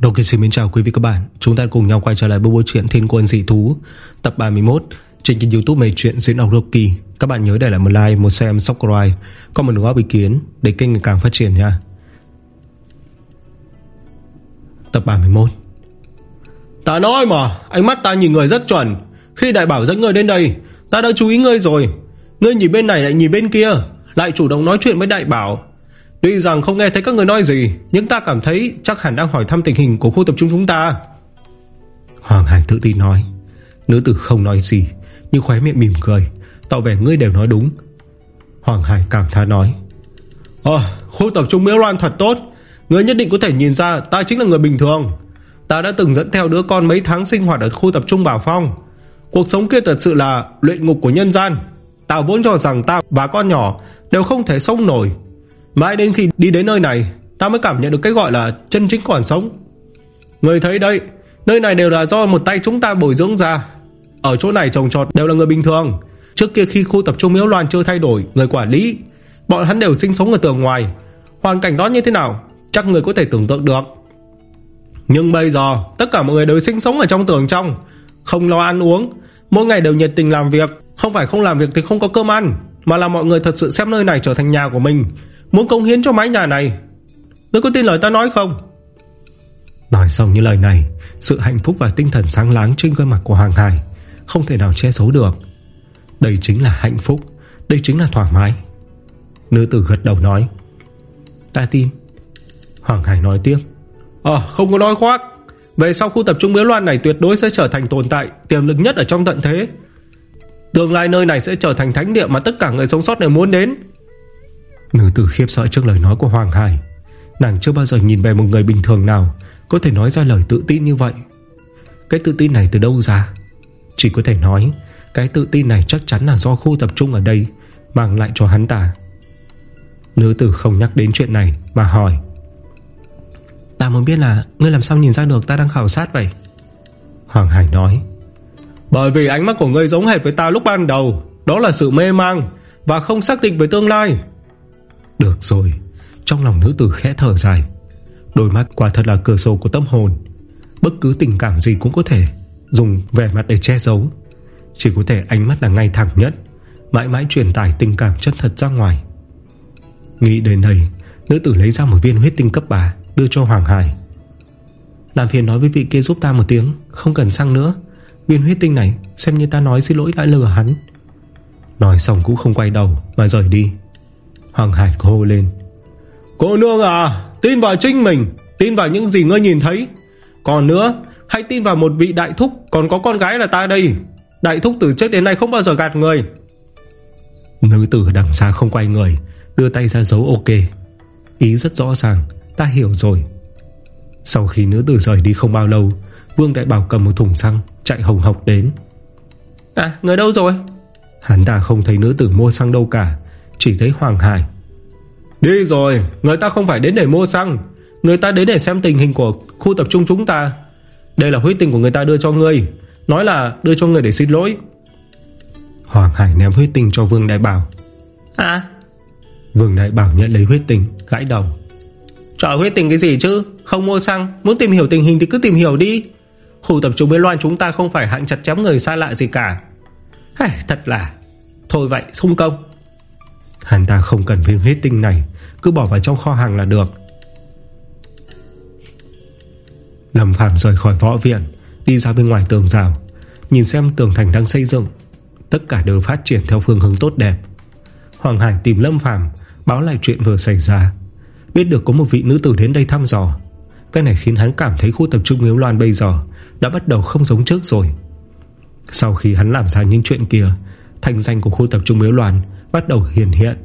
Đồng kỳ xin chào quý vị các bạn. Chúng ta cùng nhau quay trở lại bộ bộ truyện Thiên Quân Dị Thú Tập 31 Trên kênh youtube mê chuyện diễn đọc Rocky Các bạn nhớ để lại một like, một xem, subscribe Có một góp ý kiến để kênh ngày càng phát triển nha. Tập 31 Ta nói mà Ánh mắt ta nhìn người rất chuẩn. Khi đại bảo dẫn người đến đây Ta đã chú ý ngươi rồi. Ngươi nhìn bên này lại nhìn bên kia Lại chủ động nói chuyện với đại bảo. Tuy rằng không nghe thấy các người nói gì, Nhưng ta cảm thấy chắc hẳn đang hỏi thăm tình hình Của khu tập trung chúng ta. Hoàng Hải tự tin nói. Nữ tử không nói gì, Nhưng khóe miệng mỉm cười, Tỏ vẻ ngươi đều nói đúng. Hoàng Hải cảm thán nói. Ờ khu tập trung miếu loan thật tốt. Ngươi nhất định có thể nhìn ra ta chính là người bình thường. Ta đã từng dẫn theo đứa con mấy tháng sinh hoạt Ở khu tập trung Bảo Phong. Cuộc sống kia thật sự là luyện ngục của nhân gian. Ta vốn cho rằng ta và con nhỏ Đều không thể sống nổi. Mãi đến khi đi đến nơi này, Ta mới cảm nhận được cái gọi là chân chính còn sống. Người thấy đây Nơi này đều là do một tay chúng ta bồi dưỡng ra. Ở chỗ này trồng trọt đều là người bình thường. Trước kia khi khu tập trung miếu loan chưa thay đổi, Người quản lý, Bọn hắn đều sinh sống ở tường ngoài. Hoàn cảnh đó như thế nào, Chắc người có thể tưởng tượng được. Nhưng bây giờ, Tất cả mọi người đều sinh sống ở trong tường trong, Không lo ăn uống, Mỗi ngày đều nhiệt tình làm việc. Không phải không làm việc thì không có cơm ăn, Mà là mọi người thật sự xem nơi này trở thành nhà của mình. Muốn công hiến cho mái nhà này. Ngươi có tin lời ta nói không? Nói xong như lời này, Sự hạnh phúc và tinh thần sáng láng trên gương mặt của Hoàng Hải Không thể nào che giấu được. Đây chính là hạnh phúc, Đây chính là thoải mái. Nữ tử gật đầu nói, Ta tin. Hoàng Hải nói tiếp Ờ không có nói khoác. Về sau khu tập trung miếu loan này tuyệt đối sẽ trở thành tồn tại, Tiềm lực nhất ở trong tận thế. Tương lai nơi này sẽ trở thành thánh địa Mà tất cả người sống sót đều muốn đến. Nữ tử khiếp sợ trước lời nói của Hoàng Hải. Nàng chưa bao giờ nhìn về một người bình thường nào Có thể nói ra lời tự tin như vậy. Cái tự tin này từ đâu ra? Chỉ có thể nói Cái tự tin này chắc chắn là do khu tập trung ở đây Mang lại cho hắn ta. Nữ tử không nhắc đến chuyện này Mà hỏi. Ta muốn biết là Ngươi làm sao nhìn ra được ta đang khảo sát vậy? Hoàng Hải nói. Bởi vì ánh mắt của ngươi giống hệt với ta lúc ban đầu. Đó là sự mê mang Và không xác định về tương lai được rồi, Trong lòng nữ tử khẽ thở dài. Đôi mắt quả thật là cửa sổ của tâm hồn. Bất cứ tình cảm gì cũng có thể Dùng vẻ mặt để che giấu. Chỉ có thể ánh mắt là ngay thẳng nhất, Mãi mãi truyền tải tình cảm chân thật ra ngoài. Nghĩ đến đây, Nữ tử lấy ra một viên huyết tinh cấp 3 Đưa cho Hoàng Hải. Làm phiền nói với vị kia giúp ta một tiếng, Không cần sang nữa. Viên huyết tinh này, xem như ta nói xin lỗi đã lừa hắn. Nói xong cũng không quay đầu, Mà rời đi. Hoàng Hải hô lên. Cô nương à Tin vào chính mình Tin vào những gì ngươi nhìn thấy. Còn nữa Hãy tin vào một vị đại thúc Còn có con gái là ta đây. Đại thúc từ trước đến nay không bao giờ gạt người. Nữ tử đằng xa không quay người Đưa tay ra dấu ok. Ý rất rõ ràng Ta hiểu rồi. Sau khi nữ tử rời đi không bao lâu Vương Đại Bảo cầm một thùng xăng Chạy hồng hộc đến. À người đâu rồi? Hắn ta không thấy nữ tử mua xăng đâu cả chỉ thấy Hoàng Hải. Đi rồi Người ta không phải đến để mua xăng. Người ta đến để xem tình hình của khu tập trung chúng ta. Đây là huyết tình của người ta đưa cho ngươi. Nói là đưa cho người để xin lỗi. Hoàng Hải ném huyết tình cho Vương Đại Bảo. À? Vương Đại Bảo nhận lấy huyết tình Gãi đầu. Trời huyết tình cái gì chứ? Không mua xăng. Muốn tìm hiểu tình hình thì cứ tìm hiểu đi. Khu tập trung bên loan chúng ta không phải hạng chặt chém người xa lạ gì cả. Hey, Thật là. Thôi vậy xung công Hắn ta không cần viên huyết tinh này, Cứ bỏ vào trong kho hàng là được. Lâm Phạm rời khỏi võ viện, Đi ra bên ngoài tường rào, Nhìn xem tường thành đang xây dựng. Tất cả đều phát triển theo phương hướng tốt đẹp. Hoàng Hải tìm Lâm Phạm Báo lại chuyện vừa xảy ra. Biết được có một vị nữ tử đến đây thăm dò. Cái này khiến hắn cảm thấy khu tập trung Miếu Loan bây giờ Đã bắt đầu không giống trước rồi. Sau khi hắn làm ra những chuyện kia Thành danh của khu tập trung Miếu Loan Bắt đầu hiển hiện.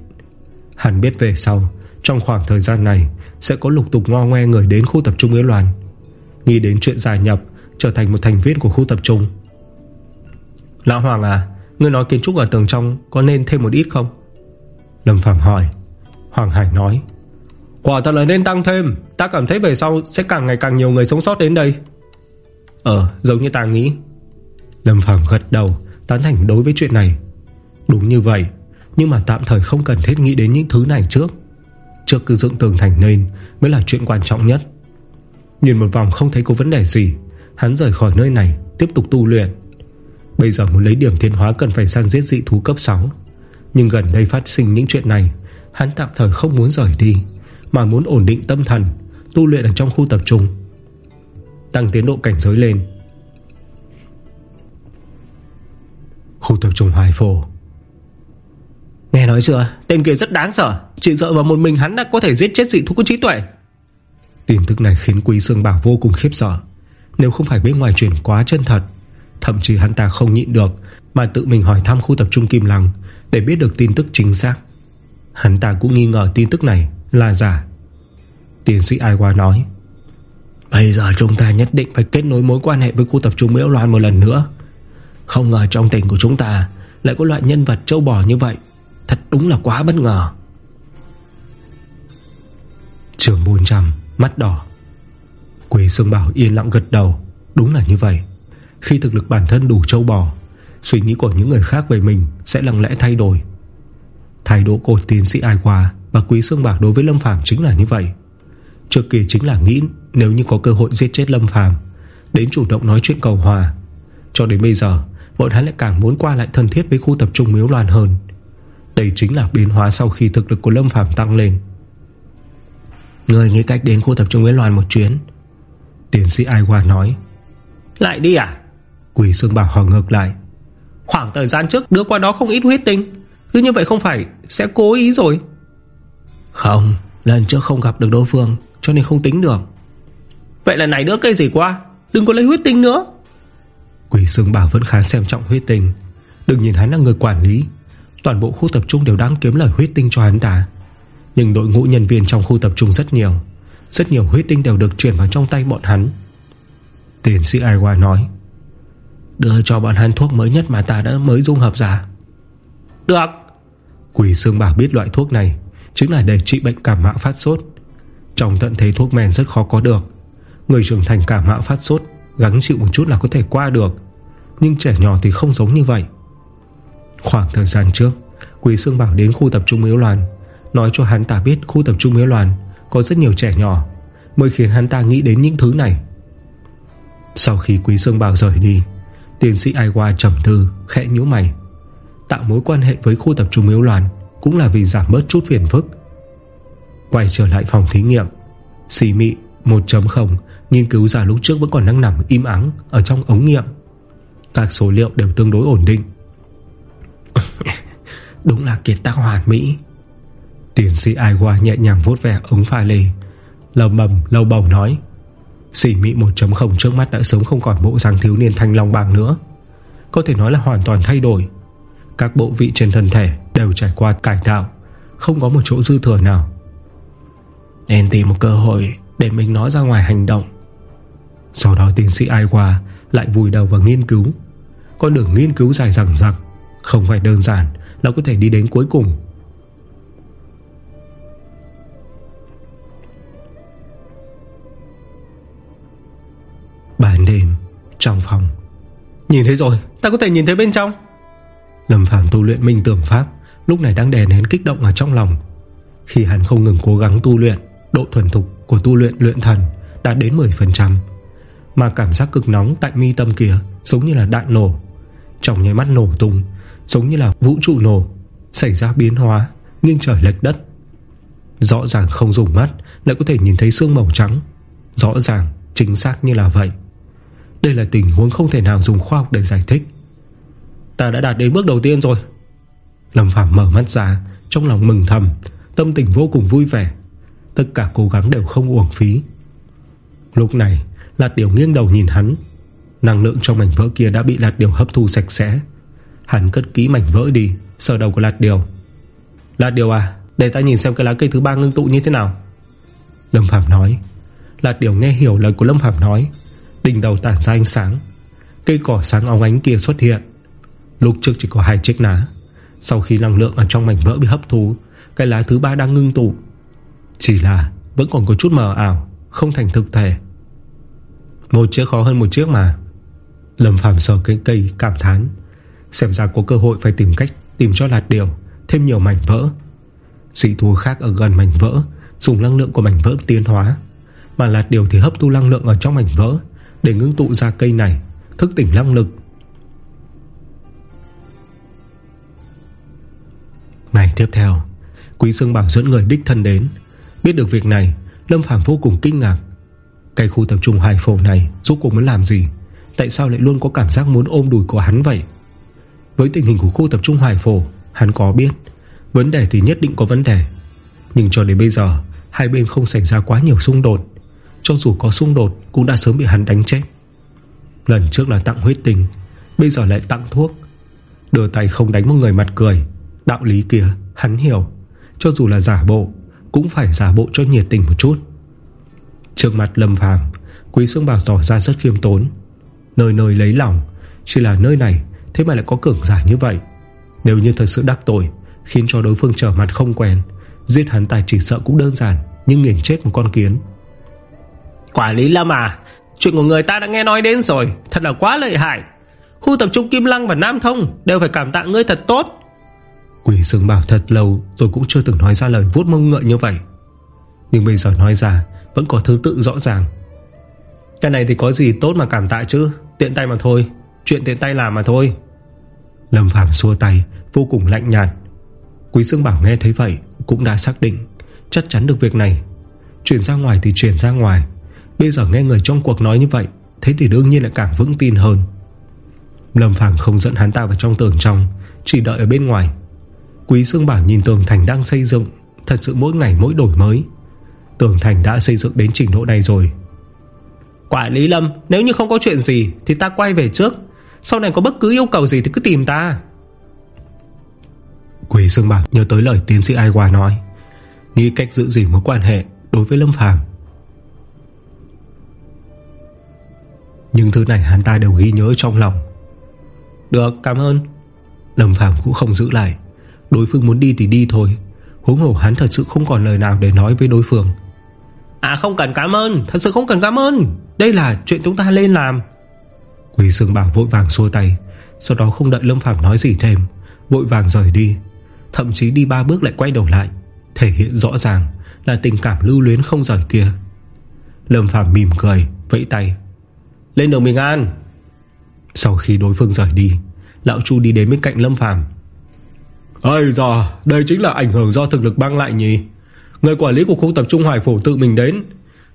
Hắn biết về sau, Trong khoảng thời gian này, Sẽ có lục tục ngo ngoe người đến khu tập trung Yến Loan. Nghĩ đến chuyện gia nhập, Trở thành một thành viên của khu tập trung. Lão Hoàng à Ngươi nói kiến trúc ở tầng trong Có nên thêm một ít không? Lâm Phạm hỏi. Hoàng Hải nói. Quả thật là nên tăng thêm. Ta cảm thấy về sau sẽ càng ngày càng nhiều người sống sót đến đây. Ờ giống như ta nghĩ. Lâm Phạm gật đầu, Tán thành đối với chuyện này. Đúng như vậy nhưng mà tạm thời không cần thiết nghĩ đến những thứ này trước. Trước cứ dựng tường thành nên Mới là chuyện quan trọng nhất. Nhìn một vòng không thấy có vấn đề gì, Hắn rời khỏi nơi này, Tiếp tục tu luyện. Bây giờ muốn lấy điểm tiến hóa cần phải sang giết dị thú cấp 6 Nhưng gần đây phát sinh những chuyện này, Hắn tạm thời không muốn rời đi, Mà muốn ổn định tâm thần, Tu luyện ở trong khu tập trung. Tăng tiến độ cảnh giới lên. Khu tập trung hoài phổ Nghe nói chưa? Tên kia rất đáng sợ. Chỉ sợ vào một mình hắn đã có thể giết chết dị thú có trí tuệ. Tin tức này khiến Quý Sương Bảo vô cùng khiếp sợ. Nếu không phải bên ngoài truyền quá chân thật Thậm chí hắn ta không nhịn được Mà tự mình hỏi thăm khu tập trung Kim Lăng Để biết được tin tức chính xác. Hắn ta cũng nghi ngờ tin tức này là giả. Tiến sĩ Ai Hoa nói Bây giờ chúng ta nhất định phải kết nối mối quan hệ với khu tập trung Miễu Loan một lần nữa. Không ngờ trong tỉnh của chúng ta Lại có loại nhân vật châu bò như vậy Thật đúng là quá bất ngờ. Trường 400 Mắt đỏ. Quỳ Sương Bảo yên lặng gật đầu. Đúng là như vậy. Khi thực lực bản thân đủ châu bò, Suy nghĩ của những người khác về mình Sẽ lặng lẽ thay đổi. Thái độ của tiến sĩ Ai Hòa Và Quý Sương Bảo đối với Lâm Phàm chính là như vậy. Trước kia chính là nghĩ Nếu như có cơ hội giết chết Lâm Phàm, Đến chủ động nói chuyện cầu hòa. Cho đến bây giờ, Bọn hắn lại càng muốn qua lại thân thiết với khu tập trung miếu loạn hơn. Đây chính là biến hóa sau khi thực lực của Lâm Phàm tăng lên. Người nghĩ cách đến khu tập trung miếu loạn một chuyến. Tiến sĩ Ai Hoa nói. Lại đi à? Quỷ Sương Bảo hỏi ngược lại. Khoảng thời gian trước đưa qua đó không ít huyết tinh. Cứ như vậy không phải sẽ cố ý rồi? Không Lần trước không gặp được đối phương Cho nên không tính được. Vậy là này nữa cây gì qua? Đừng có lấy huyết tinh nữa. Quỷ Sương Bảo vẫn khá xem trọng huyết tinh. Đừng nhìn hắn là người quản lý Toàn bộ khu tập trung đều đang kiếm lời huyết tinh cho hắn ta. Nhưng đội ngũ nhân viên trong khu tập trung rất nhiều. Rất nhiều huyết tinh đều được chuyển vào trong tay bọn hắn. Tiến sĩ Ai Hoa nói, Đưa cho bọn hắn thuốc mới nhất mà ta đã mới dung hợp ra. Được. Quỷ xương Bảo biết loại thuốc này, Chính là để trị bệnh cảm mạo phát sốt. Trong tận thế thuốc men rất khó có được. Người trưởng thành cảm mạo phát sốt Gắng chịu một chút là có thể qua được. Nhưng trẻ nhỏ thì không giống như vậy. Khoảng thời gian trước Quý Sương Bảo đến khu tập trung miếu loạn Nói cho hắn ta biết khu tập trung miếu loạn Có rất nhiều trẻ nhỏ, Mới khiến hắn ta nghĩ đến những thứ này. Sau khi Quý Sương Bảo rời đi, Tiến sĩ Ai Hoa trầm thư Khẽ nhíu mày. Tạo mối quan hệ với khu tập trung miếu loạn Cũng là vì giảm bớt chút phiền phức. Quay trở lại phòng thí nghiệm, Xì mị 1.0 Nghiên cứu ra lúc trước vẫn còn đang nằm im ắng Ở trong ống nghiệm. Các số liệu đều tương đối ổn định. Đúng là kiệt tác hoàn mỹ. Tiến sĩ Ai Hoa nhẹ nhàng vuốt vẻ ống pha lê Lầu bầm lâu bầu nói Xỉ mị 1.0 trước mắt đã sớm không còn bộ dáng thiếu niên thanh long bàng nữa. Có thể nói là hoàn toàn thay đổi. Các bộ vị trên thân thể Đều trải qua cải tạo Không có một chỗ dư thừa nào. Nên tìm một cơ hội Để mình nói ra ngoài hành động. Sau đó tiến sĩ Ai Hoa Lại vùi đầu vào nghiên cứu. Con đường nghiên cứu dài dẳng dặc không phải đơn giản là có thể đi đến cuối cùng. Ban đêm, Trong phòng. Nhìn thấy rồi, Ta có thể nhìn thấy bên trong. Lâm Phàm tu luyện minh tưởng pháp, Lúc này đang đè nén kích động ở trong lòng. Khi hắn không ngừng cố gắng tu luyện, Độ thuần thục của tu luyện luyện thần Đã đến 10% Mà cảm giác cực nóng tại mi tâm kia Giống như là đạn nổ. Trong nháy mắt nổ tung Giống như là vũ trụ nổ, Xảy ra biến hóa, Nghiêng trời lệch đất. Rõ ràng không dùng mắt Lại có thể nhìn thấy xương màu trắng, Rõ ràng, chính xác như là vậy. Đây là tình huống không thể nào dùng khoa học để giải thích. Ta đã đạt đến bước đầu tiên rồi. Lâm Phạm mở mắt ra, Trong lòng mừng thầm, Tâm tình vô cùng vui vẻ. Tất cả cố gắng đều không uổng phí. Lúc này Lạt điều nghiêng đầu nhìn hắn. Năng lượng trong mảnh vỡ kia đã bị lạt điều hấp thu sạch sẽ. Hắn cất kỹ mảnh vỡ đi, Sờ đầu của lạt điều. Lạt điều à Để ta nhìn xem cái lá cây thứ ba ngưng tụ như thế nào. Lâm Phạm nói. Lạt điều nghe hiểu lời của Lâm Phạm nói. Đỉnh đầu tản ra ánh sáng. Cây cỏ sáng óng ánh kia xuất hiện. Lúc trước chỉ có hai chiếc lá. Sau khi năng lượng ở trong mảnh vỡ bị hấp thu, Cái lá thứ ba đang ngưng tụ. Chỉ là vẫn còn có chút mờ ảo, Không thành thực thể. Một chiếc khó hơn một chiếc mà. Lâm Phạm sờ cái cây cảm thán. Xem ra có cơ hội phải tìm cách Tìm cho lạt điều Thêm nhiều mảnh vỡ. Dị thú khác ở gần mảnh vỡ, Dùng năng lượng của mảnh vỡ tiến hóa. Mà lạt điều thì hấp thu năng lượng ở trong mảnh vỡ Để ngưng tụ ra cây này, Thức tỉnh năng lực. Ngày tiếp theo, Quý Dương Bảo dẫn người đích thân đến. Biết được việc này, Lâm Phàm vô cùng kinh ngạc. Cái khu tập trung hải phổ này Rốt cuộc muốn làm gì? Tại sao lại luôn có cảm giác muốn ôm đùi của hắn vậy? Với tình hình của khu tập trung hải phổ, Hắn có biết, Vấn đề thì nhất định có vấn đề. Nhưng cho đến bây giờ, Hai bên không xảy ra quá nhiều xung đột. Cho dù có xung đột, Cũng đã sớm bị hắn đánh chết. Lần trước là tặng huyết tình Bây giờ lại tặng thuốc. Đưa tay không đánh một người mặt cười, Đạo lý kia hắn hiểu. Cho dù là giả bộ, Cũng phải giả bộ cho nhiệt tình một chút. Trước mặt lâm phàm, Quý Sương Bảo tỏ ra rất khiêm tốn. Nơi nơi lấy lòng, Chỉ là nơi này Thế mà lại có cường giả như vậy. Nếu như thật sự đắc tội Khiến cho đối phương trở mặt không quen Giết hắn tài chỉ sợ cũng đơn giản Nhưng nghiền chết một con kiến. Quả lý Lâm à Chuyện của người ta đã nghe nói đến rồi Thật là quá lợi hại. Khu tập trung Kim Lăng và Nam Thông Đều phải cảm tạ ngươi thật tốt. Quỷ sương bảo thật lâu Rồi cũng chưa từng nói ra lời vuốt mông ngựa như vậy. Nhưng bây giờ nói ra Vẫn có thứ tự rõ ràng. Cái này thì có gì tốt mà cảm tạ chứ? Tiện tay mà thôi Chuyện tiện tay làm mà thôi. Lâm Phàm xua tay, Vô cùng lạnh nhạt. Quý Dương Bảo nghe thấy vậy Cũng đã xác định Chắc chắn được việc này. Chuyển ra ngoài thì chuyển ra ngoài. Bây giờ nghe người trong cuộc nói như vậy, Thế thì đương nhiên lại càng vững tin hơn. Lâm Phàm không dẫn hắn ta vào trong tường trong, Chỉ đợi ở bên ngoài. Quý Dương Bảo nhìn tường thành đang xây dựng, Thật sự mỗi ngày mỗi đổi mới. Tường thành đã xây dựng đến trình độ này rồi. Quả Lý Lâm, Nếu như không có chuyện gì Thì ta quay về trước. Sau này có bất cứ yêu cầu gì thì cứ tìm ta. Quỷ Dương Bạc nhớ tới lời tiến sĩ Ai Hòa nói. Nghĩ cách giữ gìn mối quan hệ Đối với Lâm Phàm. Nhưng thứ này hắn ta đều ghi nhớ trong lòng. Được, cảm ơn. Lâm Phàm cũng không giữ lại. Đối phương muốn đi thì đi thôi. Huống hồ hắn thật sự không còn lời nào để nói với đối phương. À không cần cảm ơn, Thật sự không cần cảm ơn. Đây là chuyện chúng ta lên làm. Quỳ Dương Bảo vội vàng xua tay. Sau đó không đợi Lâm Phàm nói gì thêm, Vội vàng rời đi. Thậm chí đi ba bước lại quay đầu lại, Thể hiện rõ ràng là tình cảm lưu luyến không rời kia. Lâm Phàm mỉm cười, Vẫy tay. Lên đường bình an. Sau khi đối phương rời đi, Lão Chu đi đến bên cạnh Lâm Phàm. Ây da, Đây chính là ảnh hưởng do thực lực băng lại nhỉ? Người quản lý của khu tập trung Hoài Phủ tự mình đến,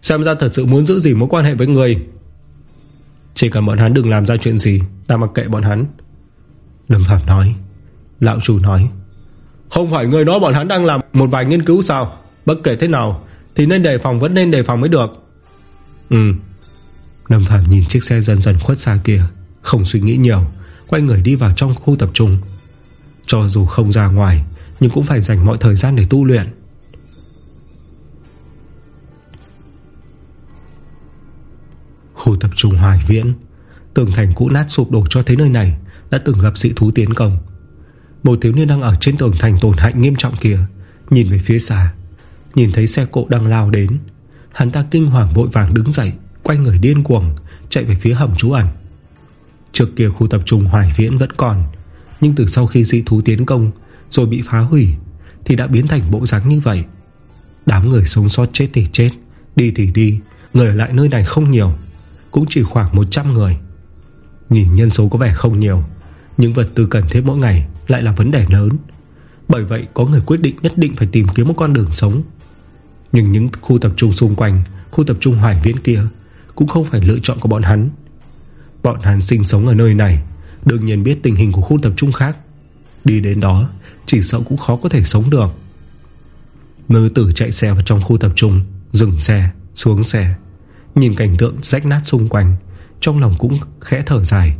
Xem ra thật sự muốn giữ gì mối quan hệ với người. Chỉ cần bọn hắn đừng làm ra chuyện gì, Ta mặc kệ bọn hắn. Lâm Phạm nói. Lão chủ nói. Không phải người nói bọn hắn đang làm một vài nghiên cứu sao? Bất kể thế nào, Thì nên đề phòng vẫn nên đề phòng mới được. Ừ. Lâm Phạm nhìn chiếc xe dần dần khuất xa kia, Không suy nghĩ nhiều, Quay người đi vào trong khu tập trung. Cho dù không ra ngoài, Nhưng cũng phải dành mọi thời gian để tu luyện. Khu tập trung Hoài Viễn. Tường thành cũ nát sụp đổ cho thấy nơi này Đã từng gặp dị thú tiến công. Một thiếu niên đang ở trên tường thành tổn hại nghiêm trọng kia, Nhìn về phía xa, Nhìn thấy xe cộ đang lao đến. Hắn ta kinh hoàng vội vàng đứng dậy, Quay người điên cuồng, Chạy về phía hầm trú ẩn. Trước kia khu tập trung Hoài Viễn vẫn còn, Nhưng từ sau khi dị thú tiến công Rồi bị phá hủy Thì đã biến thành bộ dáng như vậy. Đám người sống sót chết thì chết, Đi thì đi, Người ở lại nơi này không nhiều cũng chỉ khoảng 100 người. Nhìn nhân số có vẻ không nhiều Nhưng vật tư cần thiết mỗi ngày Lại là vấn đề lớn. Bởi vậy có người quyết định nhất định phải tìm kiếm một con đường sống. Nhưng những khu tập trung xung quanh Khu tập trung hoài viễn kia Cũng không phải lựa chọn của bọn hắn. Bọn hắn sinh sống ở nơi này Đương nhiên biết tình hình của khu tập trung khác. Đi đến đó Chỉ sợ cũng khó có thể sống được. Nữ tử chạy xe vào trong khu tập trung Dừng xe, xuống xe. Nhìn cảnh tượng rách nát xung quanh, Trong lòng cũng khẽ thở dài.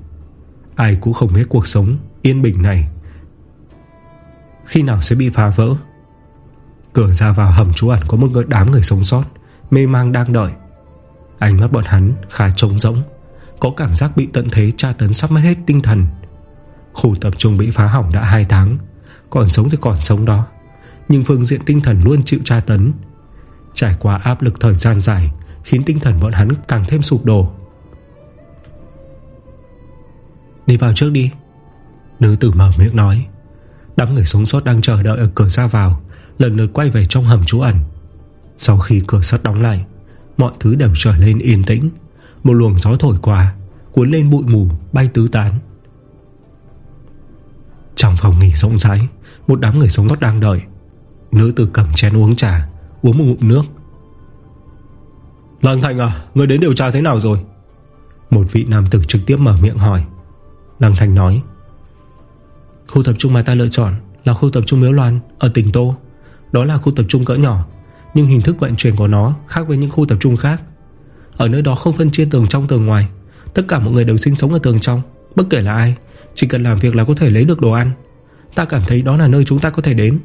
Ai cũng không biết cuộc sống Yên bình này Khi nào sẽ bị phá vỡ. Cửa ra vào hầm trú ẩn Có một người, đám người sống sót, Mê mang đang đợi. Ánh mắt bọn hắn khá trống rỗng, Có cảm giác bị tận thế tra tấn sắp mất hết tinh thần. Khu tập trung bị phá hỏng đã 2 tháng, Còn sống thì còn sống đó, Nhưng phương diện tinh thần luôn chịu tra tấn. Trải qua áp lực thời gian dài Khiến tinh thần bọn hắn càng thêm sụp đổ. Đi vào trước đi. Nữ tử mở miệng nói. Đám người sống sót đang chờ đợi ở cửa ra vào, Lần lượt quay về trong hầm trú ẩn. Sau khi cửa sắt đóng lại, Mọi thứ đều trở lên yên tĩnh. Một luồng gió thổi qua, Cuốn lên bụi mù, bay tứ tán. Trong phòng nghỉ rộng rãi, Một đám người sống sót đang đợi. Nữ tử cầm chén uống trà, Uống một ngụm nước. Lăng Thành à Người đến điều tra thế nào rồi? Một vị nam tử trực tiếp mở miệng hỏi. Lăng Thành nói Khu tập trung mà ta lựa chọn Là khu tập trung Miếu Loan ở tỉnh Tô. Đó là khu tập trung cỡ nhỏ Nhưng hình thức vận chuyển của nó khác với những khu tập trung khác. Ở nơi đó không phân chia tường trong tường ngoài Tất cả mọi người đều sinh sống ở tường trong. Bất kể là ai Chỉ cần làm việc là có thể lấy được đồ ăn. Ta cảm thấy đó là nơi chúng ta có thể đến.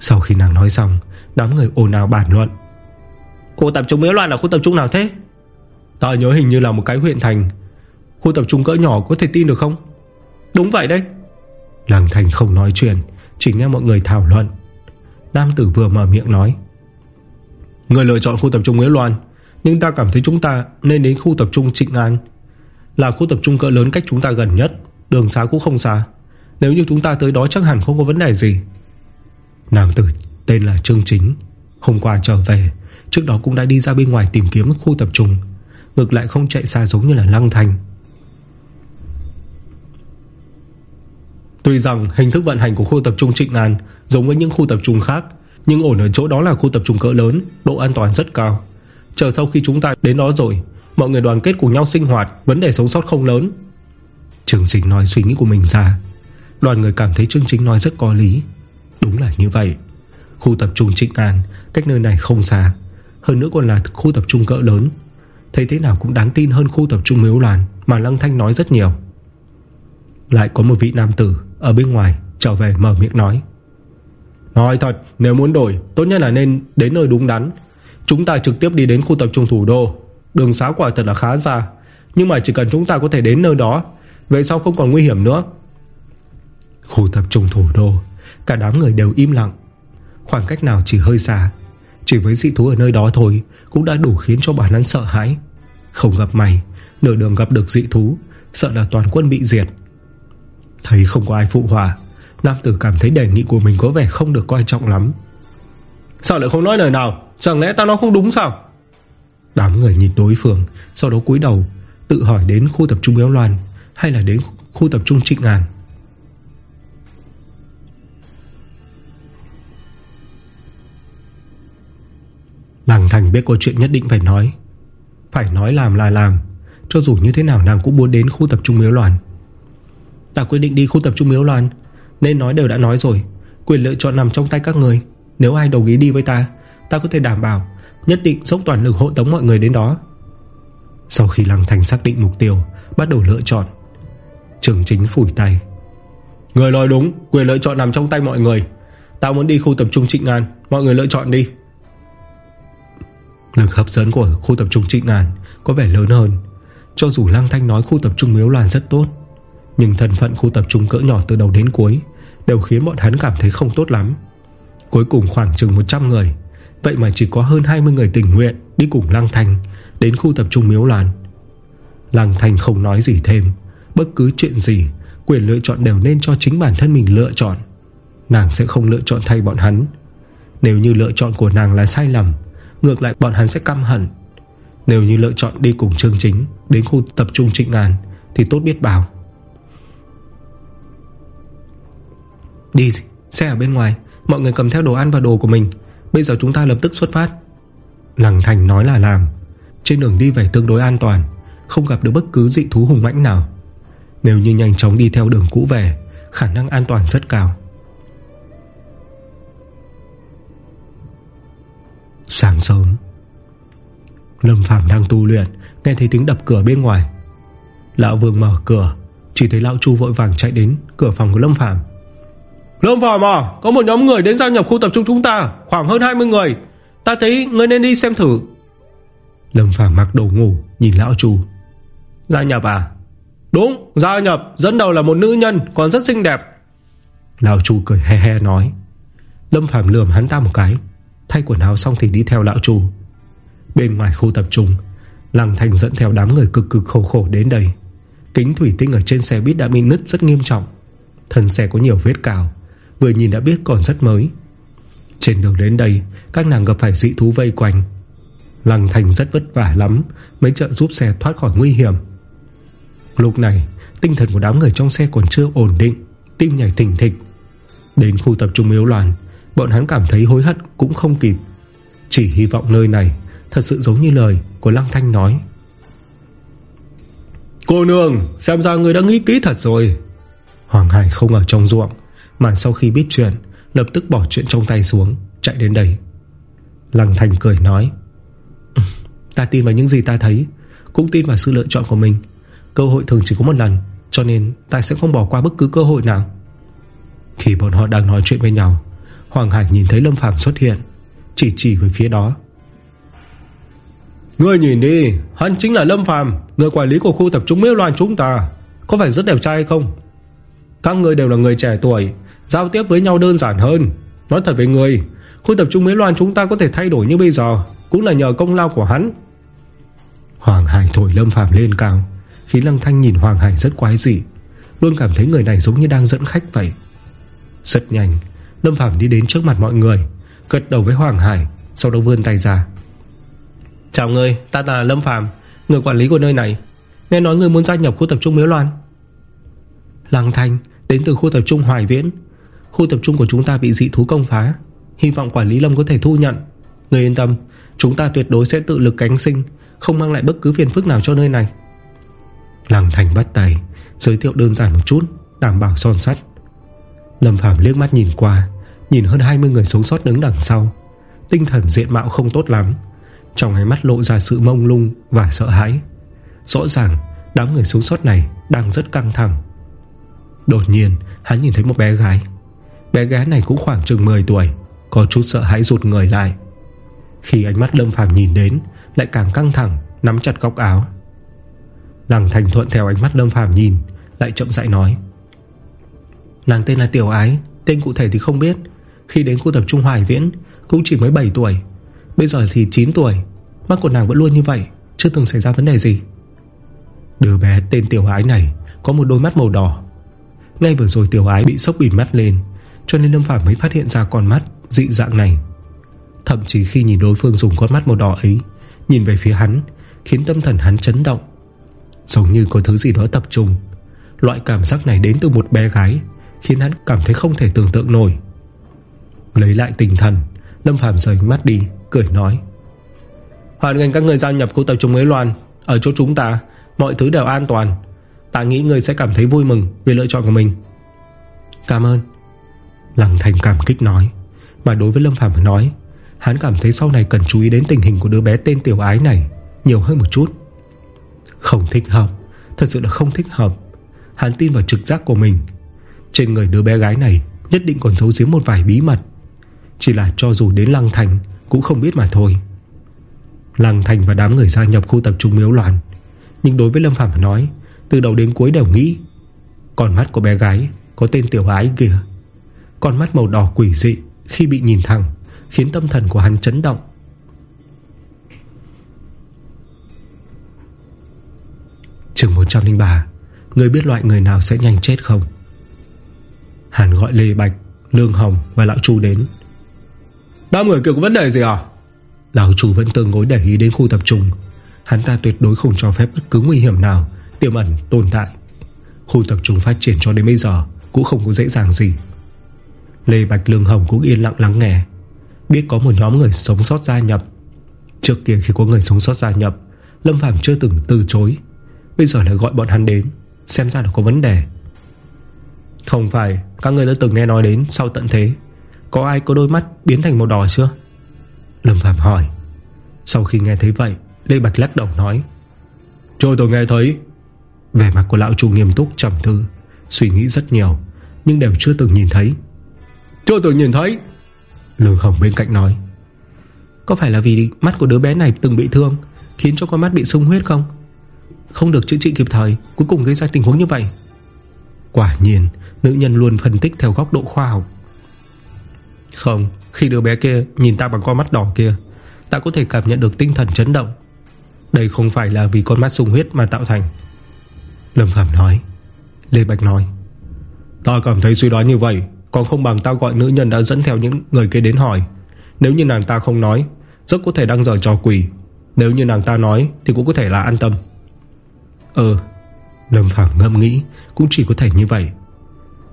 Sau khi nàng nói xong Đám người ồn ào bàn luận Khu tập trung Miếu Loan là khu tập trung nào thế? Ta nhớ hình như là một cái huyện thành. Khu tập trung cỡ nhỏ có thể tin được không? Đúng vậy đấy. Lăng Thành không nói chuyện Chỉ nghe mọi người thảo luận. Nam tử vừa mở miệng nói Người lựa chọn khu tập trung Miếu Loan Nhưng ta cảm thấy chúng ta nên đến khu tập trung Trịnh An. Là khu tập trung cỡ lớn cách chúng ta gần nhất Đường xá cũng không xa. Nếu như chúng ta tới đó chắc hẳn không có vấn đề gì. Nam tử tên là Trương Chính Hôm qua trở về Trước đó cũng đã đi ra bên ngoài tìm kiếm khu tập trung. Ngược lại không chạy xa giống như là Lăng Thành. Tuy rằng hình thức vận hành của khu tập trung Trịnh An Giống với những khu tập trung khác, Nhưng ổn ở chỗ đó là khu tập trung cỡ lớn, Độ an toàn rất cao. Chờ sau khi chúng ta đến đó rồi, Mọi người đoàn kết cùng nhau sinh hoạt, Vấn đề sống sót không lớn. Trường trình nói suy nghĩ của mình ra. Đoàn người cảm thấy chương trình nói rất có lý. Đúng là như vậy. Khu tập trung Trịnh An, Cách nơi này không xa. Hơn nữa còn là khu tập trung cỡ lớn. Thấy thế nào cũng đáng tin hơn khu tập trung miếu loàn Mà Lăng Thanh nói rất nhiều. Lại có một vị nam tử Ở bên ngoài trở về mở miệng nói. Nói thật, Nếu muốn đổi, Tốt nhất là nên đến nơi đúng đắn. Chúng ta trực tiếp đi đến khu tập trung thủ đô. Đường xá quả thật là khá xa, Nhưng mà chỉ cần chúng ta có thể đến nơi đó Vậy sau không còn nguy hiểm nữa. Khu tập trung thủ đô, Cả đám người đều im lặng. Khoảng cách nào chỉ hơi xa. Chỉ với dị thú ở nơi đó thôi Cũng đã đủ khiến cho bản hắn sợ hãi. Không gặp mày, Nửa đường gặp được dị thú, Sợ là toàn quân bị diệt. Thấy không có ai phụ hòa Nam tử cảm thấy đề nghị của mình có vẻ không được coi trọng lắm. Sao lại không nói lời nào? Chẳng lẽ ta nói không đúng sao? Đám người nhìn đối phương, Sau đó cúi đầu, Tự hỏi đến khu tập trung Béo Loan Hay là đến khu tập trung Trịnh Ngàn Làng Thành biết có chuyện nhất định phải nói. Phải nói làm là làm, Cho dù như thế nào nàng cũng muốn đến khu tập trung Miếu Loan Ta quyết định đi khu tập trung Miếu Loan Nên nói đều đã nói rồi. Quyền lựa chọn nằm trong tay các người. Nếu ai đồng ý đi với ta Ta có thể đảm bảo Nhất định dốc toàn lực hộ tống mọi người đến đó. Sau khi Lăng Thành xác định mục tiêu, Bắt đầu lựa chọn. Trường chính phủi tay. Người nói đúng, Quyền lựa chọn nằm trong tay mọi người. Ta muốn đi khu tập trung Trịnh An. Mọi người lựa chọn đi. Lực hấp dẫn của khu tập trung Trịnh Ngàn Có vẻ lớn hơn. Cho dù Lăng Thanh nói khu tập trung Miếu loàn rất tốt, Nhưng thân phận khu tập trung cỡ nhỏ từ đầu đến cuối Đều khiến bọn hắn cảm thấy không tốt lắm. Cuối cùng khoảng chừng 100 người, Vậy mà chỉ có hơn 20 người tình nguyện Đi cùng Lăng Thanh Đến khu tập trung Miếu loàn Lăng Thanh không nói gì thêm, Bất cứ chuyện gì, Quyền lựa chọn đều nên cho chính bản thân mình lựa chọn. Nàng sẽ không lựa chọn thay bọn hắn. Nếu như lựa chọn của nàng là sai lầm Ngược lại, bọn hắn sẽ căm hận. Nếu như lựa chọn đi cùng chương chính, Đến khu tập trung trịnh ngàn Thì tốt biết bao. Đi, Xe ở bên ngoài. Mọi người cầm theo đồ ăn và đồ của mình. Bây giờ chúng ta lập tức xuất phát. Lăng Thành nói là làm. Trên đường đi về tương đối an toàn, Không gặp được bất cứ dị thú hùng mãnh nào. Nếu như nhanh chóng đi theo đường cũ về, Khả năng an toàn rất cao. Sáng sớm. Lâm Phàm đang tu luyện Nghe thấy tiếng đập cửa bên ngoài. Lão Vương mở cửa Chỉ thấy Lão Chu vội vàng chạy đến cửa phòng của Lâm Phàm. Lâm Phàm à Có một nhóm người đến gia nhập khu tập trung chúng ta Khoảng hơn 20 người. Ta thấy người nên đi xem thử. Lâm Phàm mặc đồ ngủ Nhìn Lão Chu. Gia nhập à? Đúng gia nhập Dẫn đầu là một nữ nhân Còn rất xinh đẹp. Lão Chu cười he he nói. Lâm Phàm lườm hắn ta một cái Thay quần áo xong thì đi theo lão chủ Bên ngoài khu tập trung, Lăng Thành dẫn theo đám người cực cực khổ khổ đến đây. Kính thủy tinh ở trên xe buýt đã bị nứt rất nghiêm trọng. Thân xe có nhiều vết cào Vừa nhìn đã biết còn rất mới. Trên đường đến đây, Các nàng gặp phải dị thú vây quanh. Lăng Thành rất vất vả lắm Mới trợ giúp xe thoát khỏi nguy hiểm. Lúc này, Tinh thần của đám người trong xe còn chưa ổn định, Tim nhảy thỉnh thịch. Đến khu tập trung yếu loạn Bọn hắn cảm thấy hối hận cũng không kịp. Chỉ hy vọng nơi này Thật sự giống như lời của Lăng Thanh nói. Cô nương Xem ra người đã nghĩ kỹ thật rồi. Hoàng Hải không ở trong ruộng Mà sau khi biết chuyện Lập tức bỏ chuyện trong tay xuống Chạy đến đây. Lăng Thành cười nói Ta tin vào những gì ta thấy Cũng tin vào sự lựa chọn của mình. Cơ hội thường chỉ có một lần Cho nên ta sẽ không bỏ qua bất cứ cơ hội nào. Khi bọn họ đang nói chuyện với nhau Hoàng Hải nhìn thấy Lâm Phàm xuất hiện Chỉ chỉ về phía đó. Ngươi nhìn đi Hắn chính là Lâm Phàm Người quản lý của khu tập trung Miêu Loan chúng ta. Có phải rất đẹp trai không? Các người đều là người trẻ tuổi Giao tiếp với nhau đơn giản hơn. Nói thật với người Khu tập trung Miêu Loan chúng ta có thể thay đổi như bây giờ Cũng là nhờ công lao của hắn. Hoàng Hải thổi Lâm Phàm lên cao Khiến Lăng Thanh nhìn Hoàng Hải rất quái dị Luôn cảm thấy người này giống như đang dẫn khách vậy. Rất nhanh Lâm Phàm đi đến trước mặt mọi người Gật đầu với Hoàng Hải Sau đó vươn tay ra. Chào người, ta là Lâm Phàm Người quản lý của nơi này. Nghe nói người muốn gia nhập khu tập trung Miếu Loan. Lăng Thanh Đến từ khu tập trung Hoài Viễn. Khu tập trung của chúng ta bị dị thú công phá Hy vọng quản lý Lâm có thể thu nhận. Người yên tâm Chúng ta tuyệt đối sẽ tự lực cánh sinh Không mang lại bất cứ phiền phức nào cho nơi này. Lăng Thành bắt tay Giới thiệu đơn giản một chút Đảm bảo son sắt Lâm Phàm liếc mắt nhìn qua, Nhìn hơn 20 người sống sót đứng đằng sau. Tinh thần diện mạo không tốt lắm, Trong ánh mắt lộ ra sự mông lung Và sợ hãi. Rõ ràng, đám người sống sót này Đang rất căng thẳng. Đột nhiên, hắn nhìn thấy một bé gái. Bé gái này cũng khoảng chừng 10 tuổi, Có chút sợ hãi rụt người lại. Khi ánh mắt Lâm Phàm nhìn đến, Lại càng căng thẳng, Nắm chặt góc áo. Lăng Thành Thuận theo ánh mắt Lâm Phàm nhìn, Lại chậm rãi nói Nàng tên là Tiểu Ái, Tên cụ thể thì không biết. Khi đến khu tập trung Hoài Viễn, Cũng chỉ mới 7 tuổi. Bây giờ thì 9 tuổi, Mắt của nàng vẫn luôn như vậy, Chưa từng xảy ra vấn đề gì. Đứa bé tên Tiểu Ái này Có một đôi mắt màu đỏ. Ngay vừa rồi Tiểu Ái bị sốc bịt mắt lên, Cho nên Lâm Phạm mới phát hiện ra con mắt Dị dạng này. Thậm chí khi nhìn đối phương dùng con mắt màu đỏ ấy, Nhìn về phía hắn, Khiến tâm thần hắn chấn động. Giống như có thứ gì đó tập trung. Loại cảm giác này đến từ một bé gái. Khiến hắn cảm thấy không thể tưởng tượng nổi. Lấy lại tinh thần, Lâm Phàm rời mắt đi, Cười nói. Hoàn ngành các người gia nhập khu tập trung ấy loan. Ở chỗ chúng ta, Mọi thứ đều an toàn. Ta nghĩ người sẽ cảm thấy vui mừng Vì lựa chọn của mình. Cảm ơn. Lăng Thành cảm kích nói. Mà đối với Lâm Phàm mà nói, Hắn cảm thấy sau này cần chú ý đến tình hình của đứa bé tên tiểu ái này Nhiều hơn một chút. Không thích hợp, Thật sự là không thích hợp. Hắn tin vào trực giác của mình. Trên người đứa bé gái này Nhất định còn giấu giếm một vài bí mật. Chỉ là cho dù đến Lăng Thành Cũng không biết mà thôi. Lăng Thành và đám người gia nhập khu tập trung miếu loạn. Nhưng đối với Lâm Phạm mà nói, Từ đầu đến cuối đều nghĩ, Con mắt của bé gái có tên tiểu ái kìa Con mắt màu đỏ quỷ dị Khi bị nhìn thẳng Khiến tâm thần của hắn chấn động. Trường 103 Người biết loại người nào sẽ nhanh chết không? Hàn gọi Lê Bạch, Lương Hồng và Lão Chu đến. Ba người kia có vấn đề gì à? Lão Chu vẫn tương gối để ý đến khu tập trung. Hắn ta tuyệt đối không cho phép bất cứ nguy hiểm nào, Tiềm ẩn, tồn tại. Khu tập trung phát triển cho đến bây giờ Cũng không có dễ dàng gì. Lê Bạch, Lương Hồng cũng yên lặng lắng nghe. Biết có một nhóm người sống sót gia nhập. Trước kia khi có người sống sót gia nhập, Lâm Phàm chưa từng từ chối. Bây giờ lại gọi bọn hắn đến, Xem ra là có vấn đề. Không phải, Các người đã từng nghe nói đến sau tận thế. Có ai có đôi mắt biến thành màu đỏ chưa? Lâm Phạm hỏi. Sau khi nghe thấy vậy, Lê Bạch lắc đầu nói. Trôi tôi nghe thấy. Vẻ mặt của lão chủ nghiêm túc trầm thư Suy nghĩ rất nhiều, Nhưng đều chưa từng nhìn thấy. Chưa từng nhìn thấy? Lương Hồng bên cạnh nói. Có phải là vì mắt của đứa bé này từng bị thương, Khiến cho con mắt bị sung huyết không? Không được chữa trị kịp thời, Cuối cùng gây ra tình huống như vậy. Quả nhiên, Nữ nhân luôn phân tích theo góc độ khoa học. Không, Khi đứa bé kia nhìn ta bằng con mắt đỏ kia, Ta có thể cảm nhận được tinh thần chấn động. Đây không phải là vì con mắt sung huyết mà tạo thành. Lâm Phạm nói. Lê Bạch nói. Ta cảm thấy suy đoán như vậy, Còn không bằng ta gọi nữ nhân đã dẫn theo những người kia đến hỏi. Nếu như nàng ta không nói, Rất có thể đang dở trò quỷ. Nếu như nàng ta nói, Thì cũng có thể là an tâm. Ừ Lâm Phàm ngâm nghĩ, Cũng chỉ có thể như vậy.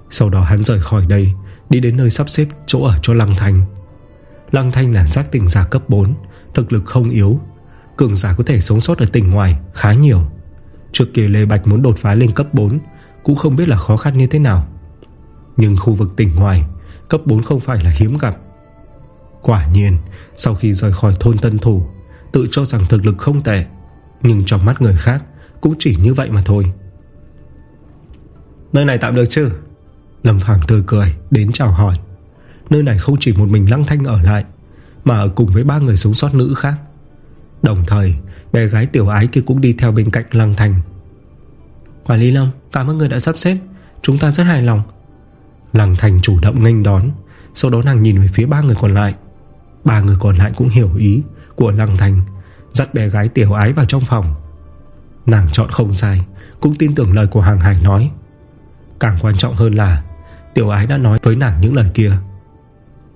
Sau đó hắn rời khỏi đây, Đi đến nơi sắp xếp chỗ ở cho Lăng Thanh. Lăng Thanh là giác tỉnh giả cấp 4 Thực lực không yếu, Cường giả có thể sống sót ở tỉnh ngoài khá nhiều. Trước kia Lê Bạch muốn đột phá lên cấp 4 Cũng không biết là khó khăn như thế nào. Nhưng khu vực tỉnh ngoài, Cấp 4 không phải là hiếm gặp. Quả nhiên, Sau khi rời khỏi thôn Tân Thủ, Tự cho rằng thực lực không tệ, Nhưng trong mắt người khác Cũng chỉ như vậy mà thôi. Nơi này tạm được chứ? Lâm Phàm tươi cười, đến chào hỏi. Nơi này không chỉ một mình Lăng Thanh ở lại, Mà ở cùng với ba người sống sót nữ khác. Đồng thời, Bé gái tiểu ái kia cũng đi theo bên cạnh Lăng Thanh. Quản lý Lâm, Cảm ơn người đã sắp xếp. Chúng ta rất hài lòng. Lăng Thanh chủ động nghênh đón, Sau đó nàng nhìn về phía ba người còn lại. Ba người còn lại cũng hiểu ý Của Lăng Thanh, Dắt bé gái tiểu ái vào trong phòng. Nàng chọn không sai, Cũng tin tưởng lời của hàng hải nói. Càng quan trọng hơn là, Tiểu ái đã nói với nàng những lời kia.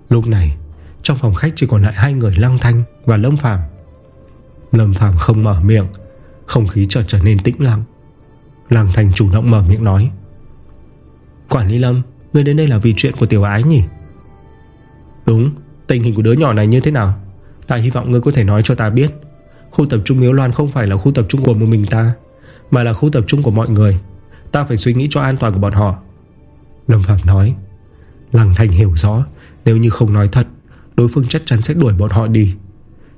Lúc này, Trong phòng khách chỉ còn lại hai người Lăng Thanh và Lâm Phàm. Lâm Phàm không mở miệng, Không khí trở trở nên tĩnh lặng. Lăng Thanh chủ động mở miệng nói, Quản lý Lâm, ngươi đến đây là vì chuyện của tiểu ái nhỉ? Đúng, Tình hình của đứa nhỏ này như thế nào? Ta hy vọng ngươi có thể nói cho ta biết. Khu tập trung Miếu Loan không phải là khu tập trung của một mình ta, Mà là khu tập trung của mọi người. Ta phải suy nghĩ cho an toàn của bọn họ. Lâm Phạm nói. Lăng Thành hiểu rõ, Nếu như không nói thật, Đối phương chắc chắn sẽ đuổi bọn họ đi.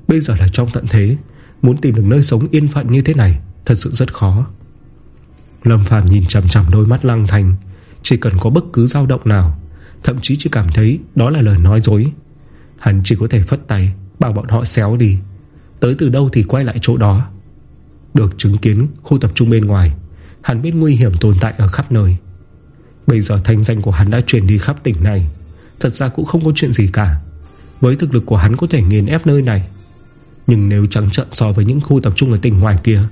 Bây giờ là trong tận thế, Muốn tìm được nơi sống yên phận như thế này, Thật sự rất khó. Lâm Phạm nhìn chầm chầm đôi mắt Lăng Thành Chỉ cần có bất cứ dao động nào, Thậm chí chỉ cảm thấy đó là lời nói dối. Hắn chỉ có thể phất tay, Bảo bọn họ xéo đi. Tới từ đâu thì quay lại chỗ đó. Được chứng kiến, khu tập trung bên ngoài Hắn biết nguy hiểm tồn tại ở khắp nơi. Bây giờ thanh danh của hắn đã truyền đi khắp tỉnh này. Thật ra cũng không có chuyện gì cả. Với thực lực của hắn có thể nghiền ép nơi này. Nhưng nếu trắng trận so với những khu tập trung ở tỉnh ngoài kia,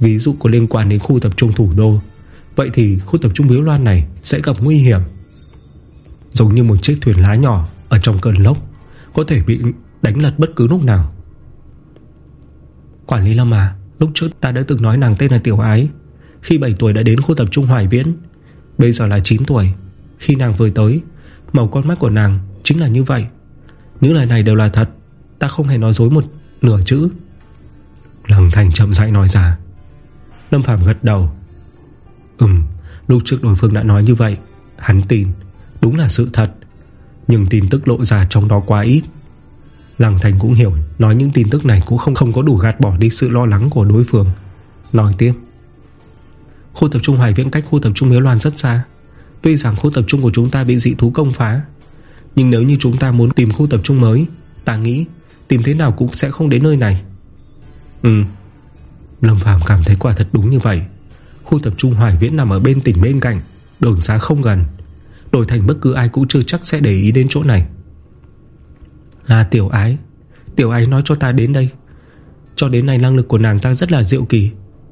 Ví dụ có liên quan đến khu tập trung thủ đô, Vậy thì khu tập trung Biếu Loan này Sẽ gặp nguy hiểm. Giống như một chiếc thuyền lá nhỏ Ở trong cơn lốc Có thể bị đánh lật bất cứ lúc nào. Quản lý Lâm à Lúc trước ta đã từng nói nàng tên là Tiểu Ái. Khi 7 tuổi đã đến khu tập trung Hoài Viễn. Bây giờ là 9 tuổi. Khi nàng vừa tới, Màu con mắt của nàng chính là như vậy. Những lời này đều là thật. Ta không hề nói dối một nửa chữ. Lăng Thành chậm rãi nói ra. Lâm Phạm gật đầu. Ừm, Lúc trước đối phương đã nói như vậy, Hắn tin. Đúng là sự thật. Nhưng tin tức lộ ra trong đó quá ít. Lăng Thành cũng hiểu, Nói những tin tức này cũng không không có đủ gạt bỏ đi sự lo lắng của đối phương. Nói tiếp. Khu tập trung Hoài Viễn cách khu tập trung Miếu Loan rất xa. Tuy rằng khu tập trung của chúng ta bị dị thú công phá, Nhưng nếu như chúng ta muốn tìm khu tập trung mới, Ta nghĩ Tìm thế nào cũng sẽ không đến nơi này. Ừ. Lâm Phàm cảm thấy quả thật đúng như vậy. Khu tập trung Hoài Viễn nằm ở bên tỉnh bên cạnh Đường xa không gần. Đổi thành bất cứ ai cũng chưa chắc sẽ để ý đến chỗ này. Là tiểu ái. Tiểu ái nói cho ta đến đây. Cho đến nay năng lực của nàng ta rất là diệu kỳ.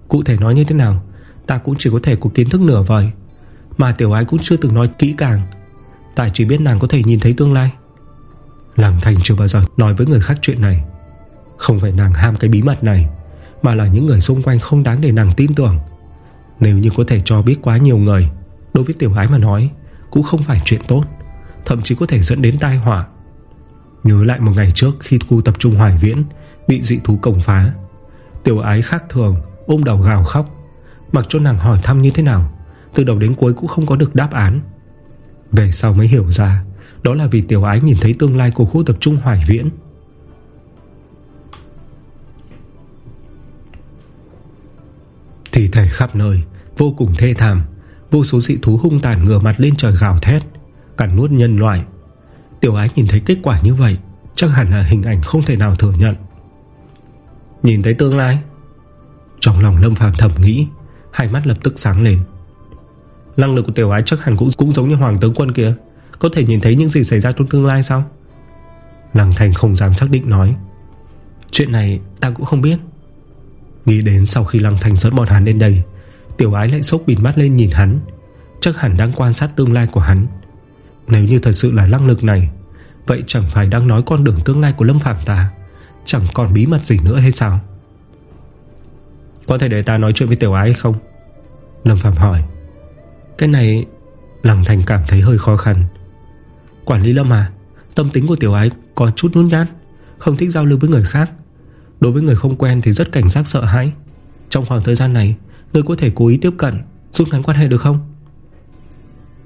Cụ thể nói như thế nào? Ta cũng chỉ có thể có kiến thức nửa vời, Mà tiểu ái cũng chưa từng nói kỹ càng. Tại chỉ biết nàng có thể nhìn thấy tương lai. Làng Thành chưa bao giờ nói với người khác chuyện này. Không phải nàng ham cái bí mật này, Mà là những người xung quanh không đáng để nàng tin tưởng. Nếu như có thể cho biết quá nhiều người, Đối với tiểu ái mà nói, Cũng không phải chuyện tốt, Thậm chí có thể dẫn đến tai họa. Nhớ lại một ngày trước khi khu tập trung Hoài Viễn Bị dị thú cổng phá, Tiểu ái khác thường Ôm đầu gào khóc. Mặc cho nàng hỏi thăm như thế nào, Từ đầu đến cuối cũng không có được đáp án. Về sau mới hiểu ra, Đó là vì tiểu ái nhìn thấy tương lai của khu tập trung Hoài Viễn. Thì thể khắp nơi, Vô cùng thê thảm, Vô số dị thú hung tàn ngửa mặt lên trời gào thét, Cắn nuốt nhân loại. Tiểu ái nhìn thấy kết quả như vậy, Chắc hẳn là hình ảnh không thể nào thừa nhận. Nhìn thấy tương lai, Trong lòng Lâm Phàm thầm nghĩ Hai mắt lập tức sáng lên. Năng lực của tiểu ái chắc hẳn cũng, cũng giống như Hoàng tướng quân kia. Có thể nhìn thấy những gì xảy ra trong tương lai sao? Lăng Thành không dám xác định nói. Chuyện này ta cũng không biết. Nghĩ đến sau khi Lăng Thành dẫn bọn hắn lên đây Tiểu ái lại sốc bịt mắt lên nhìn hắn. Chắc hẳn đang quan sát tương lai của hắn. Nếu như thật sự là năng lực này Vậy chẳng phải đang nói con đường tương lai của Lâm Phạm ta? Chẳng còn bí mật gì nữa hay sao? Có thể để ta nói chuyện với tiểu ái không? Lâm Phạm hỏi. Cái này Lăng Thành cảm thấy hơi khó khăn. Quản lý Lâm à Tâm tính của tiểu ái có chút nhút nhát, Không thích giao lưu với người khác. Đối với người không quen thì rất cảnh giác sợ hãi. Trong khoảng thời gian này, Người có thể cố ý tiếp cận Giúp ngắn quan hệ được không?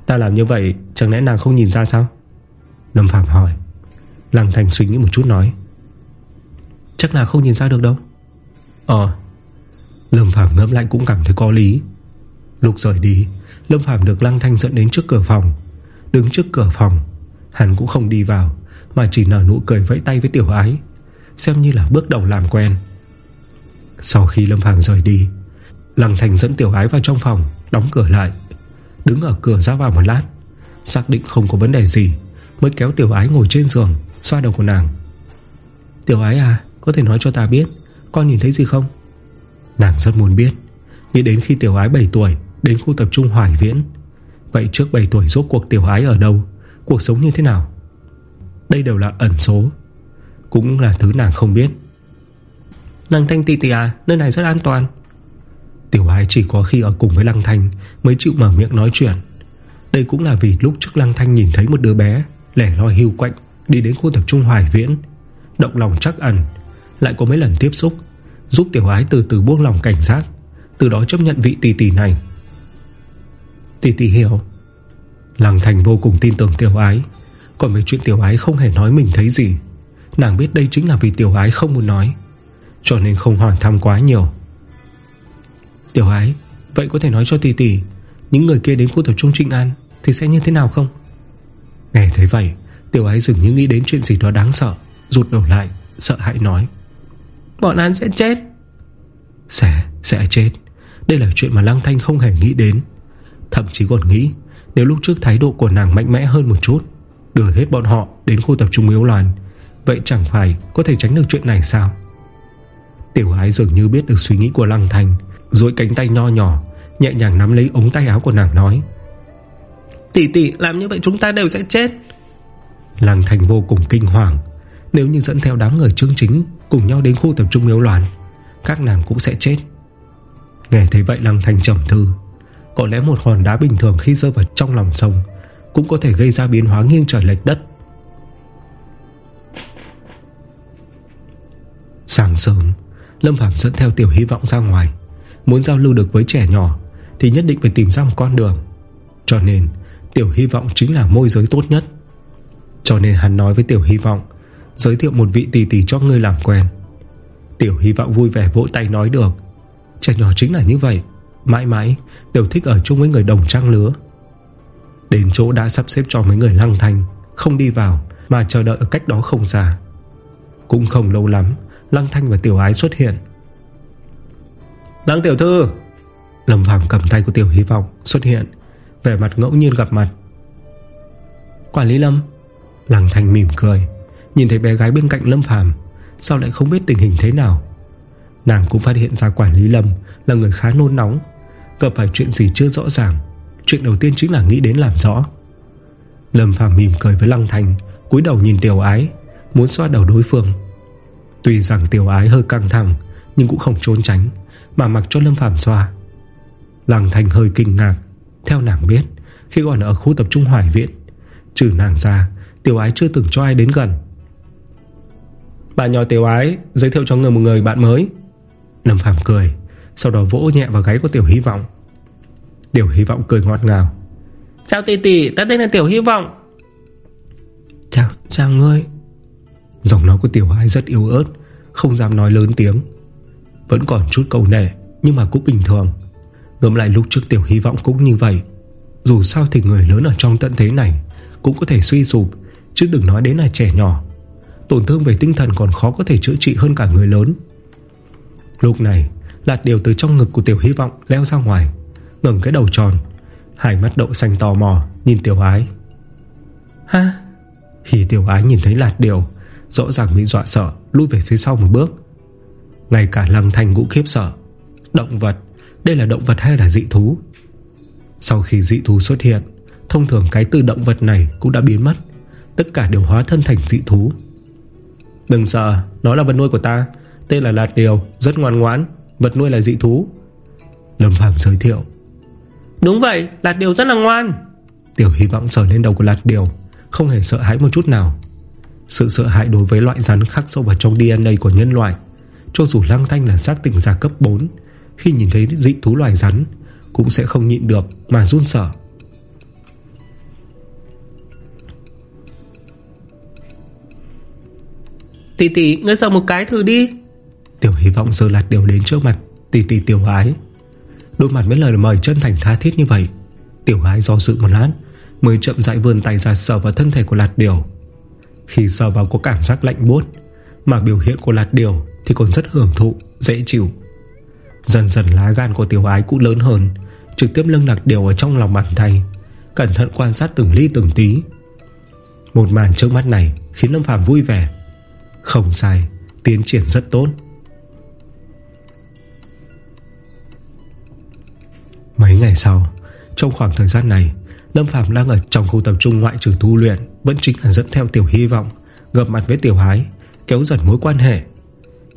Ta làm như vậy, chẳng lẽ nàng không nhìn ra sao? Lâm Phạm hỏi. Lăng Thành suy nghĩ một chút nói. Chắc là không nhìn ra được đâu. Ờ Lâm Phạm ngẫm lại cũng cảm thấy có lý. Lúc rời đi, Lâm Phạm được Lăng Thanh dẫn đến trước cửa phòng. Đứng trước cửa phòng, Hắn cũng không đi vào, Mà chỉ nở nụ cười vẫy tay với tiểu ái, Xem như là bước đầu làm quen. Sau khi Lâm Phàm rời đi, Lăng thanh dẫn tiểu ái vào trong phòng, Đóng cửa lại. Đứng ở cửa ra vào một lát, Xác định không có vấn đề gì, Mới kéo tiểu ái ngồi trên giường, Xoa đầu của nàng. Tiểu ái à có thể nói cho ta biết, Con nhìn thấy gì không? Nàng rất muốn biết. Nghĩ đến khi tiểu ái 7 tuổi, Đến khu tập trung Hoài Viễn. Vậy trước 7 tuổi rốt cuộc tiểu ái ở đâu? Cuộc sống như thế nào? Đây đều là ẩn số. Cũng là thứ nàng không biết. Lăng Thanh tì tì à Nơi này rất an toàn. Tiểu ái chỉ có khi ở cùng với Lăng Thanh Mới chịu mở miệng nói chuyện. Đây cũng là vì lúc trước Lăng Thanh nhìn thấy một đứa bé, Lẻ loi hưu quạnh, Đi đến khu tập trung Hoài Viễn. Động lòng chắc ẩn, Lại có mấy lần tiếp xúc. Giúp tiểu ái từ từ buông lòng cảnh giác, Từ đó chấp nhận vị tỷ tỷ này. Tỷ tỷ hiểu Lăng Thành vô cùng tin tưởng tiểu ái, Còn về chuyện tiểu ái không hề nói mình thấy gì. Nàng biết đây chính là vì tiểu ái không muốn nói, Cho nên không hỏi thăm quá nhiều. Tiểu ái, Vậy có thể nói cho tỷ tỷ, Những người kia đến khu tập trung trịnh An Thì sẽ như thế nào không? Nghe thấy vậy, Tiểu ái dường như nghĩ đến chuyện gì đó đáng sợ, Rụt đầu lại, Sợ hãi nói. Bọn An sẽ chết. Sẽ, sẽ chết. Đây là chuyện mà Lăng Thanh không hề nghĩ đến. Thậm chí còn nghĩ Nếu lúc trước thái độ của nàng mạnh mẽ hơn một chút Đưa hết bọn họ đến khu tập trung miếu loàn Vậy chẳng phải có thể tránh được chuyện này sao? Tiểu ái dường như biết được suy nghĩ của Lăng Thanh Rồi cánh tay nho nhỏ Nhẹ nhàng nắm lấy ống tay áo của nàng nói Tỷ tỷ làm như vậy chúng ta đều sẽ chết. Lăng Thanh vô cùng kinh hoàng nếu như dẫn theo đám người chương chính Cùng nhau đến khu tập trung miếu loạn, Các nàng cũng sẽ chết. Nghe thấy vậy Lăng thành trầm thư Có lẽ một hòn đá bình thường khi rơi vào trong lòng sông Cũng có thể gây ra biến hóa nghiêng trời lệch đất. Sáng sớm, Lâm Phạm dẫn theo tiểu hy vọng ra ngoài. Muốn giao lưu được với trẻ nhỏ Thì nhất định phải tìm ra một con đường. Cho nên, tiểu hy vọng chính là môi giới tốt nhất. Cho nên hắn nói với tiểu hy vọng Giới thiệu một vị tỷ tỷ cho ngươi làm quen. Tiểu hy vọng vui vẻ vỗ tay nói được. Trẻ nhỏ chính là như vậy Mãi mãi đều thích ở chung với người đồng trang lứa. Đến chỗ đã sắp xếp cho mấy người lăng thanh Không đi vào Mà chờ đợi ở cách đó không xa. Cũng không lâu lắm Lăng thanh và tiểu ái xuất hiện. Lăng tiểu thư. Lâm Phàm cầm tay của tiểu hy vọng xuất hiện Vẻ mặt ngẫu nhiên gặp mặt. Quản lý Lâm. Lăng thanh mỉm cười Nhìn thấy bé gái bên cạnh Lâm Phàm, Sao lại không biết tình hình thế nào? Nàng cũng phát hiện ra quản lý Lâm Là người khá nôn nóng Gặp phải chuyện gì chưa rõ ràng, Chuyện đầu tiên chính là nghĩ đến làm rõ. Lâm Phàm mỉm cười với Lăng Thành, cúi đầu nhìn tiểu ái, Muốn xoa đầu đối phương. Tuy rằng tiểu ái hơi căng thẳng, Nhưng cũng không trốn tránh, Mà mặc cho Lâm Phàm xoa. Lăng Thành hơi kinh ngạc, Theo nàng biết, Khi còn ở khu tập trung Hoài Viện, Trừ nàng ra, Tiểu ái chưa từng cho ai đến gần. Bạn nhỏ tiểu ái Giới thiệu cho người một người bạn mới. Lâm Phàm cười Sau đó vỗ nhẹ vào gáy của tiểu hy vọng. Tiểu hy vọng cười ngọt ngào. Chào tỷ tỷ ta tên là tiểu hy vọng. Chào, chào ngươi. Giọng nói của tiểu ái rất yếu ớt Không dám nói lớn tiếng. Vẫn còn chút cầu nể Nhưng mà cũng bình thường. Ngẫm lại lúc trước tiểu hy vọng cũng như vậy. Dù sao thì người lớn ở trong tận thế này Cũng có thể suy sụp Chứ đừng nói đến là trẻ nhỏ Tổn thương về tinh thần còn khó có thể chữa trị hơn cả người lớn. Lúc này Lạt điều từ trong ngực của tiểu hy vọng leo ra ngoài Ngừng cái đầu tròn Hai mắt đậu xanh tò mò Nhìn tiểu ái. Ha? Khi tiểu ái nhìn thấy lạt điều Rõ ràng bị dọa sợ Lui về phía sau một bước. Ngay cả lăng thanh cũng khiếp sợ. Động vật? Đây là động vật hay là dị thú? Sau khi dị thú xuất hiện Thông thường cái từ động vật này cũng đã biến mất. Tất cả đều hóa thân thành dị thú Đừng sợ Nó là vật nuôi của ta. Tên là Lạt Điều Rất ngoan ngoãn Vật nuôi là dị thú. Lâm Phàm giới thiệu. Đúng vậy Lạt Điều rất là ngoan. Tiểu hy vọng sờ lên đầu của Lạt Điều Không hề sợ hãi một chút nào. Sự sợ hãi đối với loại rắn khắc sâu vào trong DNA của nhân loại Cho dù Lăng Thanh là xác tỉnh giả cấp 4 Khi nhìn thấy dị thú loài rắn Cũng sẽ không nhịn được mà run sợ Tỷ tỷ ngươi sợ một cái thử đi. Tiểu hy vọng giờ lạt điều đến trước mặt Tỷ tỷ tiểu ái. Đôi mặt với lời mời chân thành tha thiết như vậy. Tiểu ái do dự một lát Mới chậm rãi vươn tay ra sờ vào thân thể của lạt điều. Khi sờ vào có cảm giác lạnh buốt Mà biểu hiện của lạt điều Thì còn rất hưởng thụ, dễ chịu. Dần dần lá gan của tiểu ái cũng lớn hơn Trực tiếp lưng lạt điều ở trong lòng bàn tay Cẩn thận quan sát từng ly từng tí. Một màn trước mắt này Khiến Lâm Phàm vui vẻ. Không sai, Tiến triển rất tốt. Mấy ngày sau, Trong khoảng thời gian này, Lâm phàm đang ở trong khu tập trung ngoại trừ tu luyện, Vẫn chính là dẫn theo Tiểu Hy vọng, Gặp mặt với Tiểu Hái, Kéo dần mối quan hệ.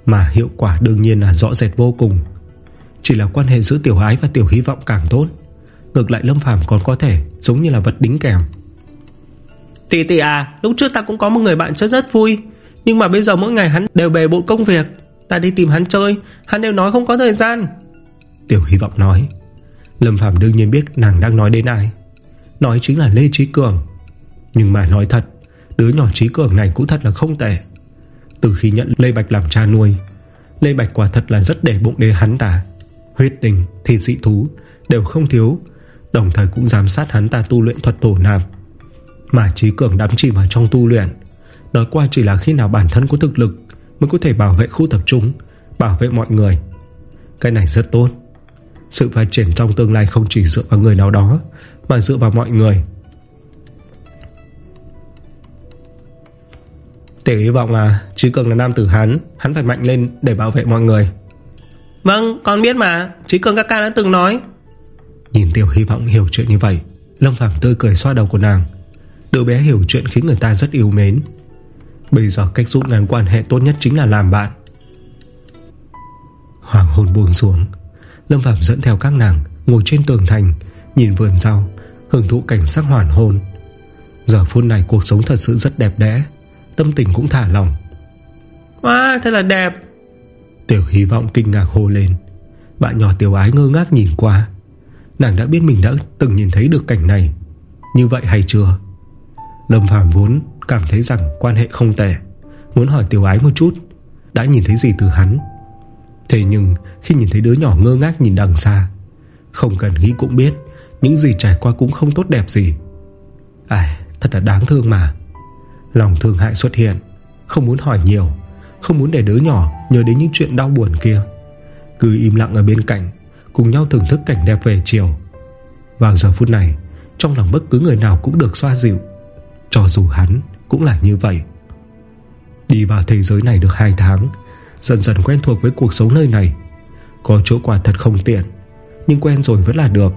Mà hiệu quả đương nhiên là rõ rệt vô cùng. Chỉ là quan hệ giữa Tiểu Hái và Tiểu Hy vọng càng tốt, Ngược lại Lâm phàm còn có thể Giống như là vật đính kèm. Tì tì à Lúc trước ta cũng có một người bạn rất rất vui. Nhưng mà bây giờ mỗi ngày hắn đều bề bộ công việc. Ta đi tìm hắn chơi. Hắn đều nói không có thời gian. Tiểu Hy vọng nói. Lâm Phạm đương nhiên biết nàng đang nói đến ai. Nói chính là Lê Trí Cường. Nhưng mà nói thật Đứa nhỏ Trí Cường này cũng thật là không tệ. Từ khi nhận Lê Bạch làm cha nuôi Lê Bạch quả thật là rất để bụng đế hắn ta. Huyết tình, thịt dị thú Đều không thiếu Đồng thời cũng giám sát hắn ta tu luyện thuật tổ nam Mà Trí Cường đắm chìm vào trong tu luyện. Nói qua chỉ là khi nào bản thân có thực lực Mới có thể bảo vệ khu tập trung Bảo vệ mọi người. Cái này rất tốt. Sự phát triển trong tương lai không chỉ dựa vào người nào đó Mà dựa vào mọi người. Tiểu hy vọng à Chí Cường là nam tử hắn Hắn phải mạnh lên để bảo vệ mọi người. Vâng con biết mà. Chí Cường các ca đã từng nói. Nhìn Tiểu hy vọng hiểu chuyện như vậy Lâm Phàm tươi cười xoa đầu của nàng. Đứa bé hiểu chuyện khiến người ta rất yêu mến Bây giờ cách rút ngắn quan hệ tốt nhất chính là làm bạn. Hoàng hồn buông xuống. Lâm Phạm dẫn theo các nàng Ngồi trên tường thành Nhìn vườn rau Hưởng thụ cảnh sắc hoàn hôn. Giờ phút này cuộc sống thật sự rất đẹp đẽ Tâm tình cũng thả lòng Wow thật là đẹp. Tiểu hy vọng kinh ngạc hô lên. Bạn nhỏ tiểu ái ngơ ngác nhìn qua. Nàng đã biết mình đã từng nhìn thấy được cảnh này. Như vậy hay chưa? Lâm Phàm vốn cảm thấy rằng quan hệ không tệ. Muốn hỏi tiểu ái một chút, Đã nhìn thấy gì từ hắn? Thế nhưng, khi nhìn thấy đứa nhỏ ngơ ngác nhìn đằng xa, Không cần nghĩ cũng biết, Những gì trải qua cũng không tốt đẹp gì. À thật là đáng thương mà. Lòng thương hại xuất hiện, Không muốn hỏi nhiều, Không muốn để đứa nhỏ nhớ đến những chuyện đau buồn kia. Cứ im lặng ở bên cạnh, Cùng nhau thưởng thức cảnh đẹp về chiều. Vào giờ phút này, Trong lòng bất cứ người nào cũng được xoa dịu, Cho dù hắn cũng là như vậy. Đi vào thế giới này được 2 tháng Dần dần quen thuộc với cuộc sống nơi này. Có chỗ quả thật không tiện Nhưng quen rồi vẫn là được.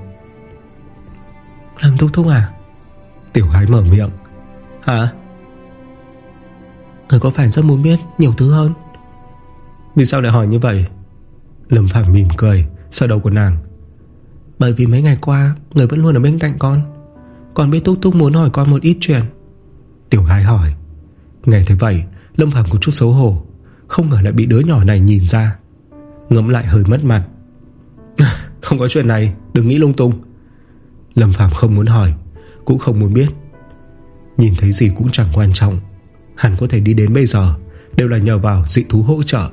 Lâm Thúc Thúc à? Tiểu hái mở miệng. Hả? Người có phải rất muốn biết nhiều thứ hơn? Vì sao lại hỏi như vậy? Lâm Phạm mỉm cười Sờ đầu của nàng. Bởi vì mấy ngày qua Người vẫn luôn ở bên cạnh con. Con biết Thúc Thúc muốn hỏi con một ít chuyện Tiểu Hải hỏi. Nghe thấy vậy, Lâm Phạm có chút xấu hổ, không ngờ lại bị đứa nhỏ này nhìn ra. Ngẫm lại hơi mất mặt. Không có chuyện này, Đừng nghĩ lung tung. Lâm Phạm không muốn hỏi, Cũng không muốn biết. Nhìn thấy gì cũng chẳng quan trọng. Hắn có thể đi đến bây giờ, Đều là nhờ vào dị thú hỗ trợ.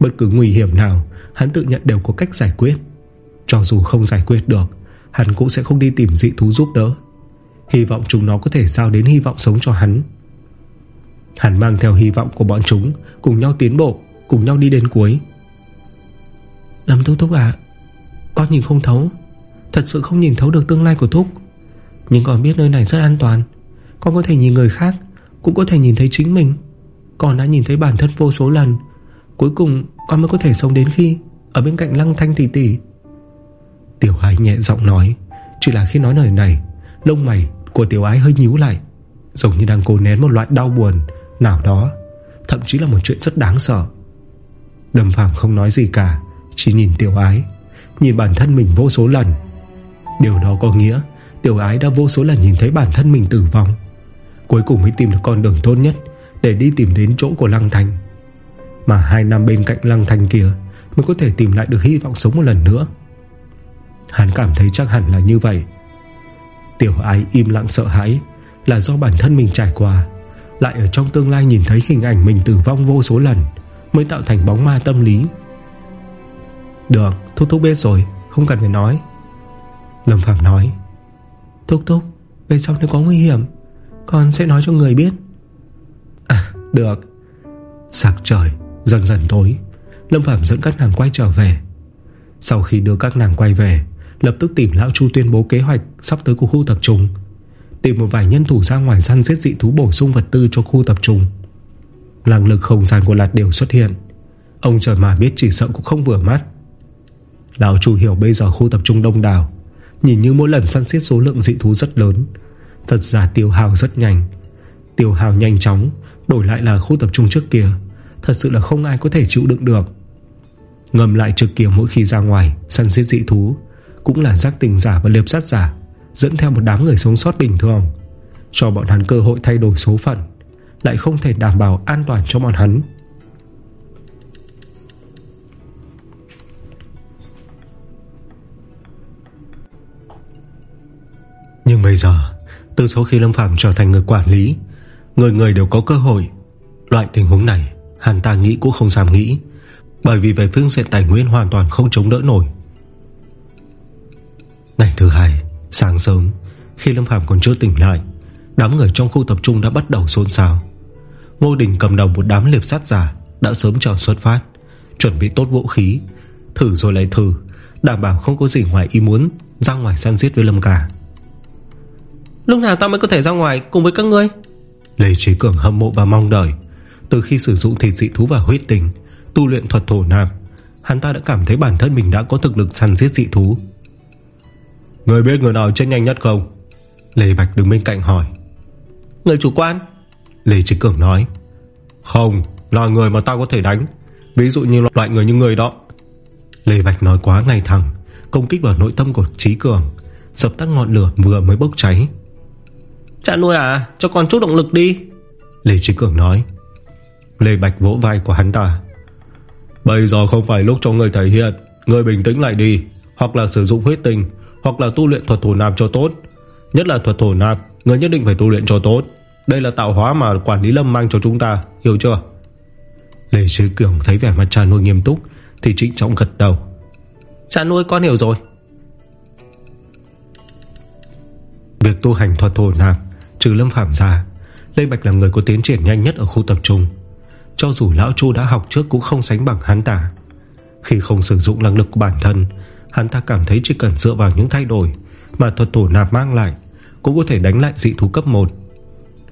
Bất cứ nguy hiểm nào, Hắn tự nhận đều có cách giải quyết. Cho dù không giải quyết được, Hắn cũng sẽ không đi tìm dị thú giúp đỡ. Hy vọng chúng nó có thể giao đến hy vọng sống cho hắn. Hắn mang theo hy vọng của bọn chúng, Cùng nhau tiến bộ, Cùng nhau đi đến cuối. Lâm Thúc Thúc à Con nhìn không thấu. Thật sự không nhìn thấu được tương lai của Thúc. Nhưng con biết nơi này rất an toàn. Con có thể nhìn người khác, Cũng có thể nhìn thấy chính mình. Con đã nhìn thấy bản thân vô số lần. Cuối cùng, con mới có thể sống đến khi, Ở bên cạnh lăng thanh tỷ tỷ. Tiểu ái nhẹ giọng nói, Chỉ là khi nói lời này, Lông mày của tiểu ái hơi nhíu lại Giống như đang cố nén một loại đau buồn nào đó Thậm chí là một chuyện rất đáng sợ. Đầm Phàm không nói gì cả Chỉ nhìn tiểu ái Nhìn bản thân mình vô số lần. Điều đó có nghĩa Tiểu ái đã vô số lần nhìn thấy bản thân mình tử vong. Cuối cùng mới tìm được con đường tốt nhất Để đi tìm đến chỗ của Lăng Thành, Mà hai năm bên cạnh Lăng Thành kia Mới có thể tìm lại được hy vọng sống một lần nữa. Hắn cảm thấy chắc hẳn là như vậy. Tiểu ái im lặng sợ hãi Là do bản thân mình trải qua. Lại ở trong tương lai nhìn thấy hình ảnh mình tử vong vô số lần Mới tạo thành bóng ma tâm lý. Được, Thúc thúc biết rồi, Không cần phải nói. Lâm Phạm nói, Thúc thúc Về sau nếu có nguy hiểm, Con sẽ nói cho người biết. À được. Sạc trời, dần dần tối, Lâm Phạm dẫn các nàng quay trở về. Sau khi đưa các nàng quay về Lập tức tìm Lão Chu tuyên bố kế hoạch Sắp tới của khu tập trung, Tìm một vài nhân thủ ra ngoài săn giết dị thú bổ sung vật tư cho khu tập trung. Làng lực không gian của Lạt đều xuất hiện, Ông trời mà biết chỉ sợ cũng không vừa mắt. Lão Chu hiểu bây giờ khu tập trung đông đảo, Nhìn như mỗi lần săn xiết số lượng dị thú rất lớn, Thật ra tiêu hào rất nhanh. Tiêu hào nhanh chóng, Đổi lại là khu tập trung trước kia, Thật sự là không ai có thể chịu đựng được. Ngầm lại trực kia mỗi khi ra ngoài, Săn giết dị thú cũng là giác tình giả và liệp sát giả, Dẫn theo một đám người sống sót bình thường. Cho bọn hắn cơ hội thay đổi số phận, Lại không thể đảm bảo an toàn cho bọn hắn. Nhưng bây giờ, Từ sau khi Lâm Phạm trở thành người quản lý, Người người đều có cơ hội. Loại tình huống này, Hắn ta nghĩ cũng không dám nghĩ, Bởi vì về phương diện tài nguyên hoàn toàn không chống đỡ nổi. Ngày thứ hai Sáng sớm Khi Lâm Phạm còn chưa tỉnh lại Đám người trong khu tập trung đã bắt đầu xôn xao. Ngô Đình cầm đầu một đám liệp sát giả Đã sớm chờ xuất phát Chuẩn bị tốt vũ khí Thử rồi lại thử Đảm bảo không có gì ngoài ý muốn Ra ngoài săn giết với Lâm cả. Lúc nào ta mới có thể ra ngoài cùng với các ngươi? Lê Trí Cường hâm mộ và mong đợi. Từ khi sử dụng thịt dị thú và huyết tình Tu luyện thuật thổ nạp Hắn ta đã cảm thấy bản thân mình đã có thực lực săn giết dị thú Người biết người nào chết nhanh nhất không? Lê Bạch đứng bên cạnh hỏi. Người chủ quan? Lê Trí Cường nói. Không là người mà tao có thể đánh. Ví dụ như loại người như người đó. Lê Bạch nói quá ngay thẳng, Công kích vào nội tâm của Trí Cường. Dập tắt ngọn lửa vừa mới bốc cháy. Cha nuôi à Cho con chút động lực đi. Lê Trí Cường nói. Lê Bạch vỗ vai của hắn ta. Bây giờ không phải lúc cho người thể hiện, Người bình tĩnh lại đi, Hoặc là sử dụng huyết tình hoặc là tu luyện thuật thổ nạp cho tốt. Nhất là thuật thổ nạp, Người nhất định phải tu luyện cho tốt. Đây là tạo hóa mà quản lý lâm mang cho chúng ta, Hiểu chưa? Lê Sư Cường thấy vẻ mặt cha nuôi nghiêm túc, Thì trịnh trọng gật đầu. Cha nuôi con hiểu rồi. Việc tu hành thuật thổ nạp, Trừ lâm phạm ra, Lê Bạch là người có tiến triển nhanh nhất ở khu tập trung. Cho dù Lão Chu đã học trước Cũng không sánh bằng hắn ta. Khi không sử dụng năng lực của bản thân Hắn ta cảm thấy chỉ cần dựa vào những thay đổi Mà thuật tổ nạp mang lại Cũng có thể đánh lại dị thú cấp 1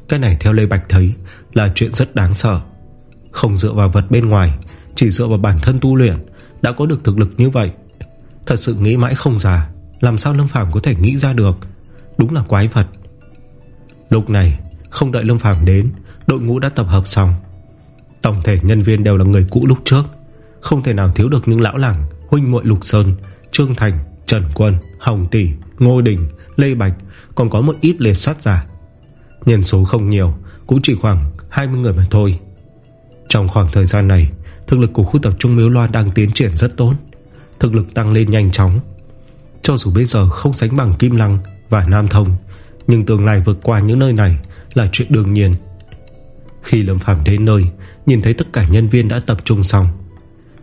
Cái này theo Lê Bạch thấy Là chuyện rất đáng sợ. Không dựa vào vật bên ngoài Chỉ dựa vào bản thân tu luyện Đã có được thực lực như vậy. Thật sự nghĩ mãi không già Làm sao Lâm Phàm có thể nghĩ ra được? Đúng là quái vật. Lúc này không đợi Lâm Phàm đến Đội ngũ đã tập hợp xong. Tổng thể nhân viên đều là người cũ lúc trước Không thể nào thiếu được những lão làng Huynh muội Lục Sơn, Trương Thành Trần Quân, Hồng Tỷ, Ngô Đình Lê Bạch Còn có một ít liệt sát giả Nhân số không nhiều Cũng chỉ khoảng 20 người mà thôi. Trong khoảng thời gian này Thực lực của khu tập trung Miếu Loan đang tiến triển rất tốt. Thực lực tăng lên nhanh chóng. Cho dù bây giờ không sánh bằng Kim Lăng Và Nam Thông Nhưng tương lai vượt qua những nơi này Là chuyện đương nhiên. Khi Lâm Phàm đến nơi Nhìn thấy tất cả nhân viên đã tập trung xong.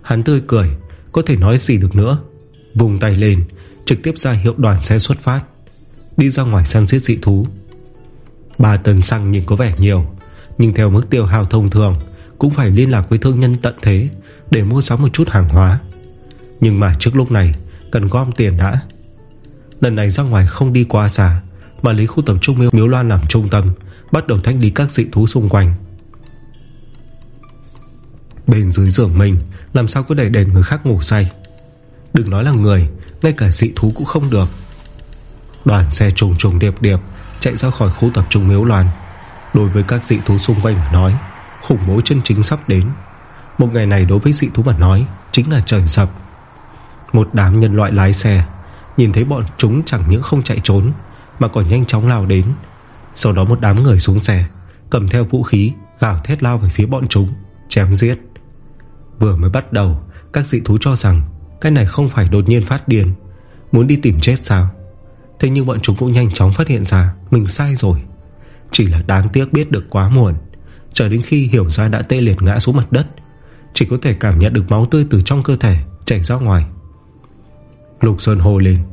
Hắn tươi cười Có thể nói gì được nữa. Vùng tay lên Trực tiếp ra hiệu đoàn xe xuất phát Đi ra ngoài săn giết dị thú. Ba tấn xăng nhìn có vẻ nhiều Nhưng theo mức tiêu hào thông thường Cũng phải liên lạc với thương nhân tận thế Để mua sắm một chút hàng hóa. Nhưng mà trước lúc này Cần gom tiền đã. Lần này ra ngoài không đi quá xa Mà lấy khu tập trung miếu, miếu loan làm trung tâm Bắt đầu thanh lý các dị thú xung quanh. Bên dưới giường mình Làm sao có thể để người khác ngủ say? Đừng nói là người, Ngay cả dị thú cũng không được. Đoàn xe trùng trùng điệp điệp Chạy ra khỏi khu tập trung miếu loan Đối với các dị thú xung quanh mà nói, Khủng bố chân chính sắp đến. Một ngày này đối với dị thú mà nói, Chính là trời sập. Một đám nhân loại lái xe, Nhìn thấy bọn chúng chẳng những không chạy trốn, Mà còn nhanh chóng lao đến. Sau đó một đám người xuống xe, Cầm theo vũ khí, gào thét lao về phía bọn chúng, Chém giết. Vừa mới bắt đầu, Các dị thú cho rằng cái này không phải đột nhiên phát điên. Muốn đi tìm chết sao? Thế nhưng bọn chúng cũng nhanh chóng phát hiện ra Mình sai rồi. Chỉ là đáng tiếc biết được quá muộn. Chờ đến khi hiểu ra đã tê liệt ngã xuống mặt đất, Chỉ có thể cảm nhận được máu tươi từ trong cơ thể Chảy ra ngoài. Lục Sơn hồ lên.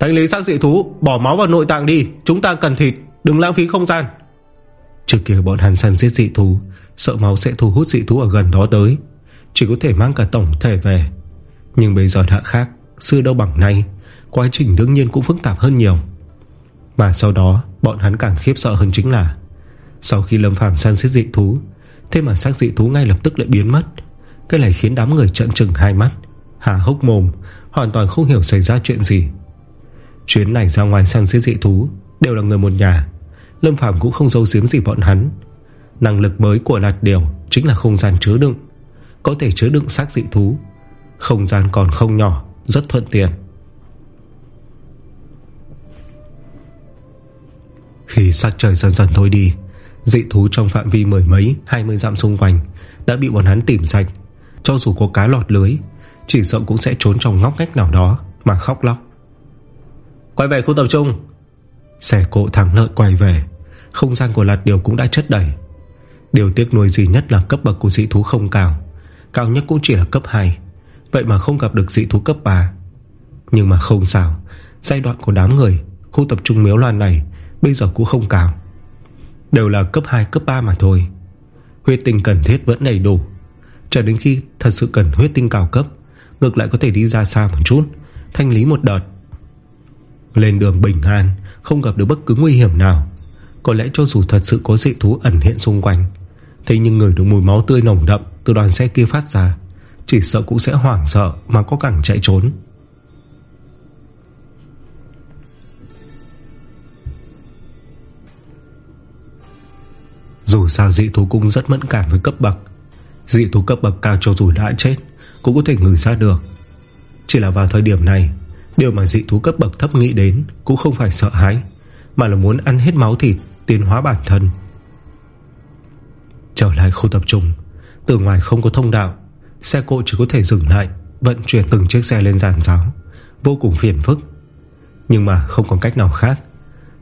Thánh lý xác dị thú, Bỏ máu vào nội tạng đi. Chúng ta cần thịt, Đừng lãng phí không gian. Trước kia bọn hắn săn giết dị thú, Sợ máu sẽ thu hút dị thú ở gần đó tới. Chỉ có thể mang cả tổng thể về. Nhưng bây giờ đã khác Xưa đâu bằng nay, Quá trình đương nhiên cũng phức tạp hơn nhiều. Mà sau đó, bọn hắn càng khiếp sợ hơn chính là, Sau khi Lâm Phàm săn giết dị thú, Thế mà xác dị thú ngay lập tức lại biến mất. Cái này khiến đám người trận trừng hai mắt, Hà hốc mồm, Hoàn toàn không hiểu xảy ra chuyện gì. Chuyến này ra ngoài sang giết dị thú Đều là người một nhà, Lâm Phàm cũng không giấu giếm gì bọn hắn. Năng lực mới của Lạt Điều Chính là không gian chứa đựng, Có thể chứa đựng xác dị thú không gian còn không nhỏ, Rất thuận tiện. Khi sắc trời dần dần thôi đi, Dị thú trong phạm vi mười mấy, Hai mươi dặm xung quanh Đã bị bọn hắn tìm sạch. Cho dù có cá lọt lưới, Chỉ sợ cũng sẽ trốn trong ngóc ngách nào đó Mà khóc lóc. Quay về khu tập trung. Xe cộ thẳng lợi quay về. Không gian của lạt điều cũng đã chất đầy. Điều tiếc nuối gì nhất là cấp bậc của dị thú không cao. Cao nhất cũng chỉ là cấp 2 Vậy mà không gặp được dị thú cấp 3 Nhưng mà không sao. Giai đoạn của đám người, Khu tập trung miếu loan này, Bây giờ cũng không cao. Đều là cấp 2 cấp 3 mà thôi. Huyết tinh cần thiết vẫn đầy đủ. Cho đến khi thật sự cần huyết tinh cao cấp, Ngược lại có thể đi ra xa một chút, Thanh lý một đợt. Lên đường bình an, Không gặp được bất cứ nguy hiểm nào. Có lẽ cho dù thật sự có dị thú ẩn hiện xung quanh, Thế nhưng người được mùi máu tươi nồng đậm Từ đoàn xe kia phát ra chỉ sợ cũng sẽ hoảng sợ Mà có cẳng chạy trốn. Dù sao dị thú cũng rất mẫn cảm với cấp bậc. Dị thú cấp bậc cao cho dù đã chết, Cũng có thể ngửi ra được. Chỉ là vào thời điểm này, Điều mà dị thú cấp bậc thấp nghĩ đến Cũng không phải sợ hãi, Mà là muốn ăn hết máu thịt, Tiến hóa bản thân. Trở lại khu tập trung, Từ ngoài không có thông đạo Xe cộ chỉ có thể dừng lại, Vận chuyển từng chiếc xe lên giàn giáo. Vô cùng phiền phức. Nhưng mà không còn cách nào khác.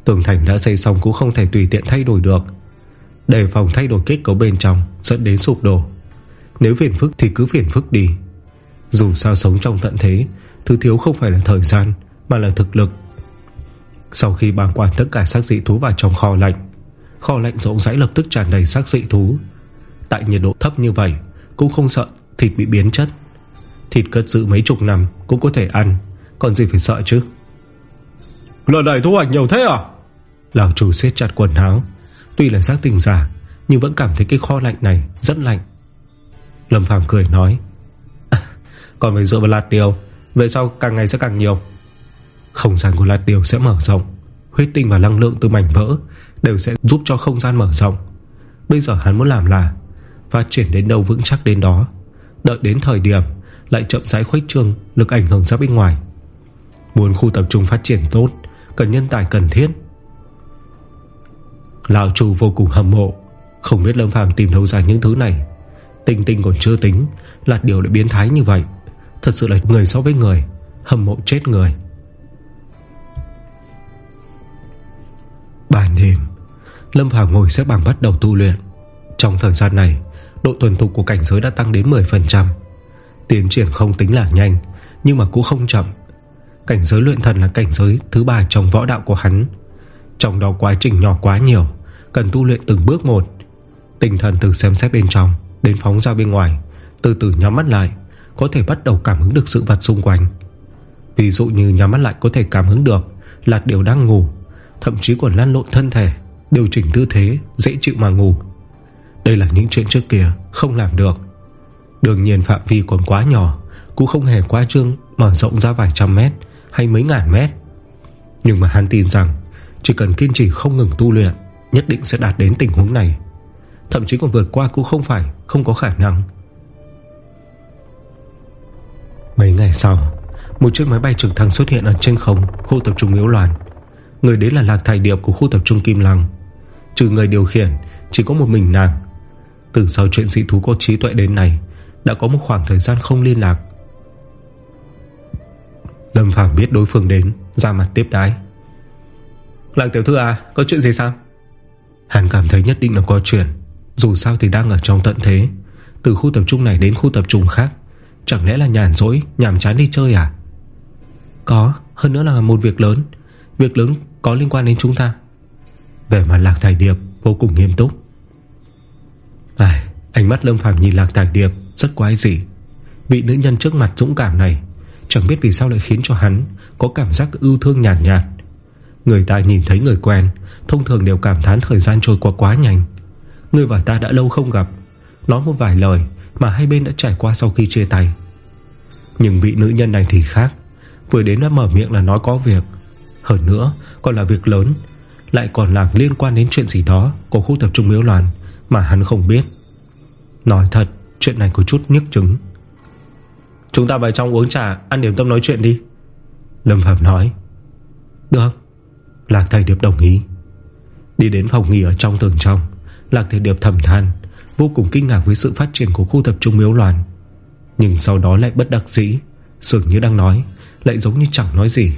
Tường thành đã xây xong cũng không thể tùy tiện thay đổi được. Đề phòng thay đổi kết cấu bên trong Dẫn đến sụp đổ. Nếu phiền phức thì cứ phiền phức đi. Dù sao sống trong tận thế, Thứ thiếu không phải là thời gian, Mà là thực lực. Sau khi bàn quản tất cả xác dị thú vào trong kho lạnh Kho lạnh rộng rãi lập tức tràn đầy xác dị thú. Tại nhiệt độ thấp như vậy, Cũng không sợ thịt bị biến chất. Thịt cất giữ mấy chục năm Cũng có thể ăn Còn gì phải sợ chứ? Lần này thu hoạch nhiều thế à? Lão chủ siết chặt quần áo. Tuy là giác tình giả Nhưng vẫn cảm thấy cái kho lạnh này rất lạnh. Lâm Phàm cười nói à, Còn phải dựa vào lạt điều Về sau càng ngày sẽ càng nhiều. Không gian của lạt điều sẽ mở rộng Huyết tinh và năng lượng từ mảnh vỡ Đều sẽ giúp cho không gian mở rộng. Bây giờ hắn muốn làm là Phát triển đến đâu vững chắc đến đó Đợi đến thời điểm, Lại chậm rãi khuếch trương Lực ảnh hưởng ra bên ngoài. Muốn khu tập trung phát triển tốt, Cần nhân tài cần thiết. Lão chủ vô cùng hâm mộ, Không biết Lâm Phàm tìm đâu ra những thứ này. Tinh tinh còn chưa tính, Là điều lại biến thái như vậy. Thật sự là người so với người, Hâm mộ chết người. Ban đêm, Lâm Phàm ngồi xếp bằng bắt đầu tu luyện. Trong thời gian này Độ tuần thục của cảnh giới đã tăng đến 10% Tiến triển không tính là nhanh, Nhưng mà cũng không chậm. Cảnh giới luyện thần là cảnh giới thứ ba trong võ đạo của hắn. Trong đó quá trình nhỏ quá nhiều, Cần tu luyện từng bước một. Tinh thần từ xem xét bên trong, Đến phóng ra bên ngoài, Từ từ nhắm mắt lại, Có thể bắt đầu cảm hứng được sự vật xung quanh. Ví dụ như nhắm mắt lại có thể cảm hứng được Là điều đang ngủ, Thậm chí còn lan lộn thân thể, Điều chỉnh tư thế, dễ chịu mà ngủ. Đây là những chuyện trước kia, không làm được. Đương nhiên phạm vi còn quá nhỏ, Cũng không hề quá trương, Mở rộng ra vài trăm mét Hay mấy ngàn mét. Nhưng mà hắn tin rằng, Chỉ cần kiên trì không ngừng tu luyện, Nhất định sẽ đạt đến tình huống này. Thậm chí còn vượt qua cũng không phải, Không có khả năng. Mấy ngày sau, Một chiếc máy bay trực thăng xuất hiện ở trên không, Khu tập trung miếu loạn Người đến là lạc thải điệp của khu tập trung Kim Lăng. Trừ người điều khiển, Chỉ có một mình nàng. Từ sau chuyện dị thú có trí tuệ đến này Đã có một khoảng thời gian không liên lạc. Lâm Phàm biết đối phương đến Ra mặt tiếp đái. Lạc tiểu thư à Có chuyện gì sao? Hắn cảm thấy nhất định là có chuyện Dù sao thì đang ở trong tận thế. Từ khu tập trung này đến khu tập trung khác Chẳng lẽ là nhàn rỗi, Nhàm chán đi chơi à? Có hơn nữa là một việc lớn. Việc lớn có liên quan đến chúng ta. Về mặt Lạc Thải Điệp Vô cùng nghiêm túc. Ai, Ánh mắt Lâm Phàm nhìn Lạc Tài Điệp Rất quái dị. Vị nữ nhân trước mặt dũng cảm này Chẳng biết vì sao lại khiến cho hắn Có cảm giác ưu thương nhàn nhạt, nhạt. Người ta nhìn thấy người quen Thông thường đều cảm thán thời gian trôi qua quá nhanh. Người và ta đã lâu không gặp Nói một vài lời Mà hai bên đã trải qua sau khi chia tay. Nhưng vị nữ nhân này thì khác Vừa đến đã mở miệng là nói có việc. Hơn nữa còn là việc lớn Lại còn là liên quan đến chuyện gì đó Của khu tập trung miếu loạn. Mà hắn không biết. Nói thật, chuyện này có chút nhức chứng. Chúng ta vào trong uống trà, Ăn điểm tâm nói chuyện đi. Lâm Phạm nói. Được. Lạc Thầy Điệp đồng ý. Đi đến phòng nghỉ ở trong tường trong, Lạc Thầy Điệp thầm than, Vô cùng kinh ngạc với sự phát triển của khu tập trung miếu loạn. Nhưng sau đó lại bất đắc dĩ, Dường như đang nói, Lại giống như chẳng nói gì.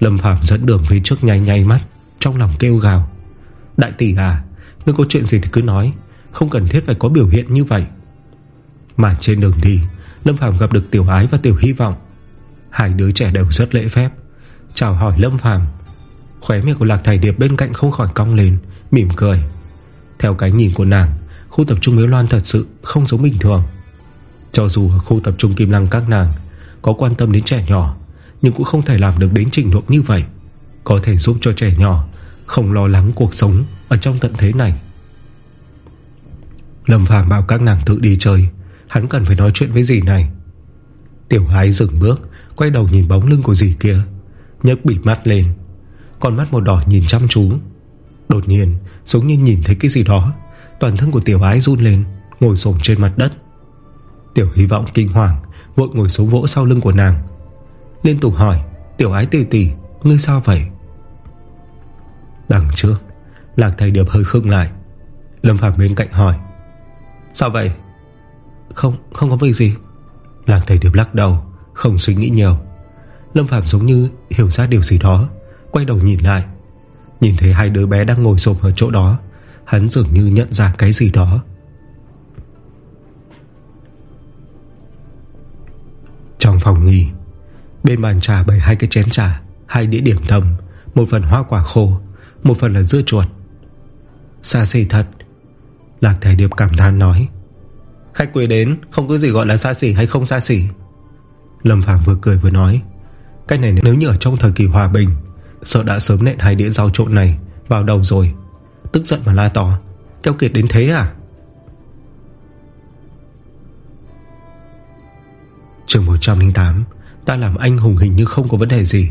Lâm Phạm dẫn đường phía trước nhay nhay mắt, Trong lòng kêu gào. Đại tỷ à nếu có chuyện gì thì cứ nói, Không cần thiết phải có biểu hiện như vậy. Mà trên đường đi, Lâm phàm gặp được Tiểu Ái và Tiểu Hy vọng. Hai đứa trẻ đều rất lễ phép. Chào hỏi Lâm phàm. Khóe miệng của Lạc Thải Điệp bên cạnh không khỏi cong lên, Mỉm cười. Theo cái nhìn của nàng, Khu tập trung Miếu Loan thật sự không giống bình thường. Cho dù ở khu tập trung Kim Lăng các nàng Có quan tâm đến trẻ nhỏ, Nhưng cũng không thể làm được đến trình độ như vậy. Có thể giúp cho trẻ nhỏ Không lo lắng cuộc sống. Ở trong tận thế này. Lâm Phàm bảo các nàng tự đi chơi. Hắn cần phải nói chuyện với dì này. Tiểu hái dừng bước, Quay đầu nhìn bóng lưng của dì kia. Nhấc bịt mắt lên. Con mắt màu đỏ nhìn chăm chú. Đột nhiên, giống như nhìn thấy cái gì đó, Toàn thân của tiểu ái run lên, Ngồi sổm trên mặt đất. Tiểu hy vọng kinh hoàng, Vội ngồi xuống vỗ sau lưng của nàng. Liên tục hỏi, Tiểu ái tỷ tỷ Ngươi sao vậy? Đằng trước Lạc thầy điệp hơi khưng lại. Lâm Phạm bên cạnh hỏi, Sao vậy? Không không có việc gì? Lạc thầy điệp lắc đầu, Không suy nghĩ nhiều. Lâm Phạm giống như hiểu ra điều gì đó, Quay đầu nhìn lại. Nhìn thấy hai đứa bé đang ngồi xồm ở chỗ đó, Hắn dường như nhận ra cái gì đó. Trong phòng nghỉ, Bên bàn trà bày hai cái chén trà, Hai đĩa điểm tâm, Một phần hoa quả khô, Một phần là dưa chuột. Xa xỉ thật. Lạc Thái Điệp cảm than nói. Khách quý đến không có gì gọi là xa xỉ hay không xa xỉ. Lâm Phạm vừa cười vừa nói. Cái này nếu như ở trong thời kỳ hòa bình Sợ đã sớm nện hai đĩa rau trộn này Vào đầu rồi. Tức giận mà la to. Keo kiệt đến thế à? Trường 108 Ta làm anh hùng hình như không có vấn đề gì.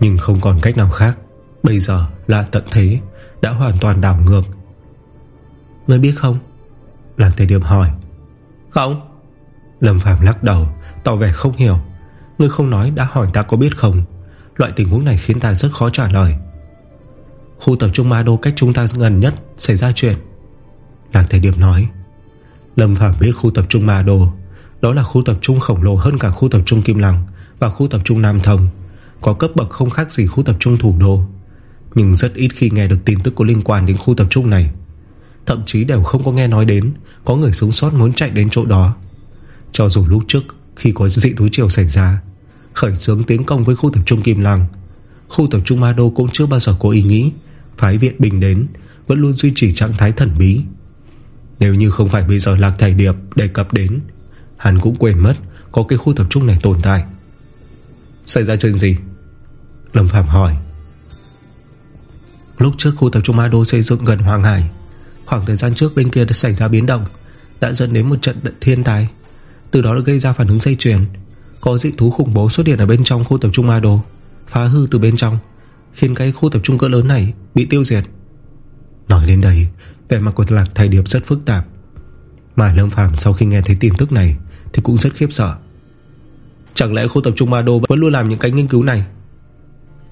Nhưng không còn cách nào khác. Bây giờ là tận thế Đã hoàn toàn đảo ngược. Ngươi biết không? Làm thầy điểm hỏi. Không. Lâm Phạm lắc đầu Tỏ vẻ không hiểu. Ngươi không nói đã hỏi ta có biết không? Loại tình huống này khiến ta rất khó trả lời. Khu tập trung Ma Đô cách chúng ta gần nhất Xảy ra chuyện. Lạc Thể Điệp nói. Lâm Phạm biết khu tập trung Ma Đô. Đó là khu tập trung khổng lồ hơn cả khu tập trung Kim Lăng Và khu tập trung Nam Thông. Có cấp bậc không khác gì khu tập trung thủ đô nhưng rất ít khi nghe được tin tức có liên quan đến khu tập trung này. Thậm chí đều không có nghe nói đến, Có người sống sót muốn chạy đến chỗ đó. Cho dù lúc trước, Khi có dị thú triều xảy ra, Khởi xướng tiến công với khu tập trung Kim Lăng, Khu tập trung Ma Đô cũng chưa bao giờ có ý nghĩ Phái viện bình đến, Vẫn luôn duy trì trạng thái thần bí. Nếu như không phải bây giờ Lạc thầy Điệp Đề cập đến, Hắn cũng quên mất Có cái khu tập trung này tồn tại. Xảy ra chuyện gì? Lâm Phạm hỏi. Lúc trước khu tập trung Ma Đô xây dựng gần Hoàng Hải, Khoảng thời gian trước bên kia đã xảy ra biến động, Đã dẫn đến một trận thiên tai. Từ đó đã gây ra phản ứng dây chuyền. Có dị thú khủng bố xuất hiện ở bên trong khu tập trung Ma Đô Phá hư từ bên trong, Khiến cái khu tập trung cỡ lớn này bị tiêu diệt. Nói đến đây, Vẻ mặt của Lạc Thầy Điệp rất phức tạp. Mà Lâm Phàm sau khi nghe thấy tin tức này Thì cũng rất khiếp sợ. Chẳng lẽ khu tập trung Ma Đô vẫn luôn làm những cái nghiên cứu này?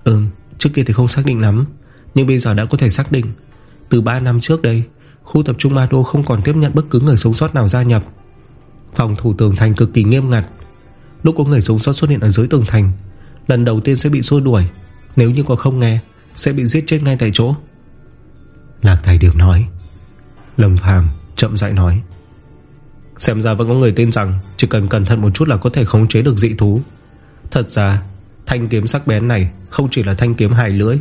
Ừm Trước kia thì không xác định lắm. Nhưng bây giờ đã có thể xác định, Từ 3 năm trước đây, Khu tập trung Ma Đô không còn tiếp nhận bất cứ người sống sót nào gia nhập. Phòng thủ tường thành cực kỳ nghiêm ngặt. Lúc có người sống sót xuất hiện ở dưới tường thành, Lần đầu tiên sẽ bị xua đuổi, Nếu như có không nghe, Sẽ bị giết chết ngay tại chỗ. Lạc Thầy Điệp nói. Lâm Phàm chậm rãi nói. Xem ra vẫn có người tin rằng Chỉ cần cẩn thận một chút là có thể khống chế được dị thú. Thật ra, Thanh kiếm sắc bén này Không chỉ là thanh kiếm hài lưỡi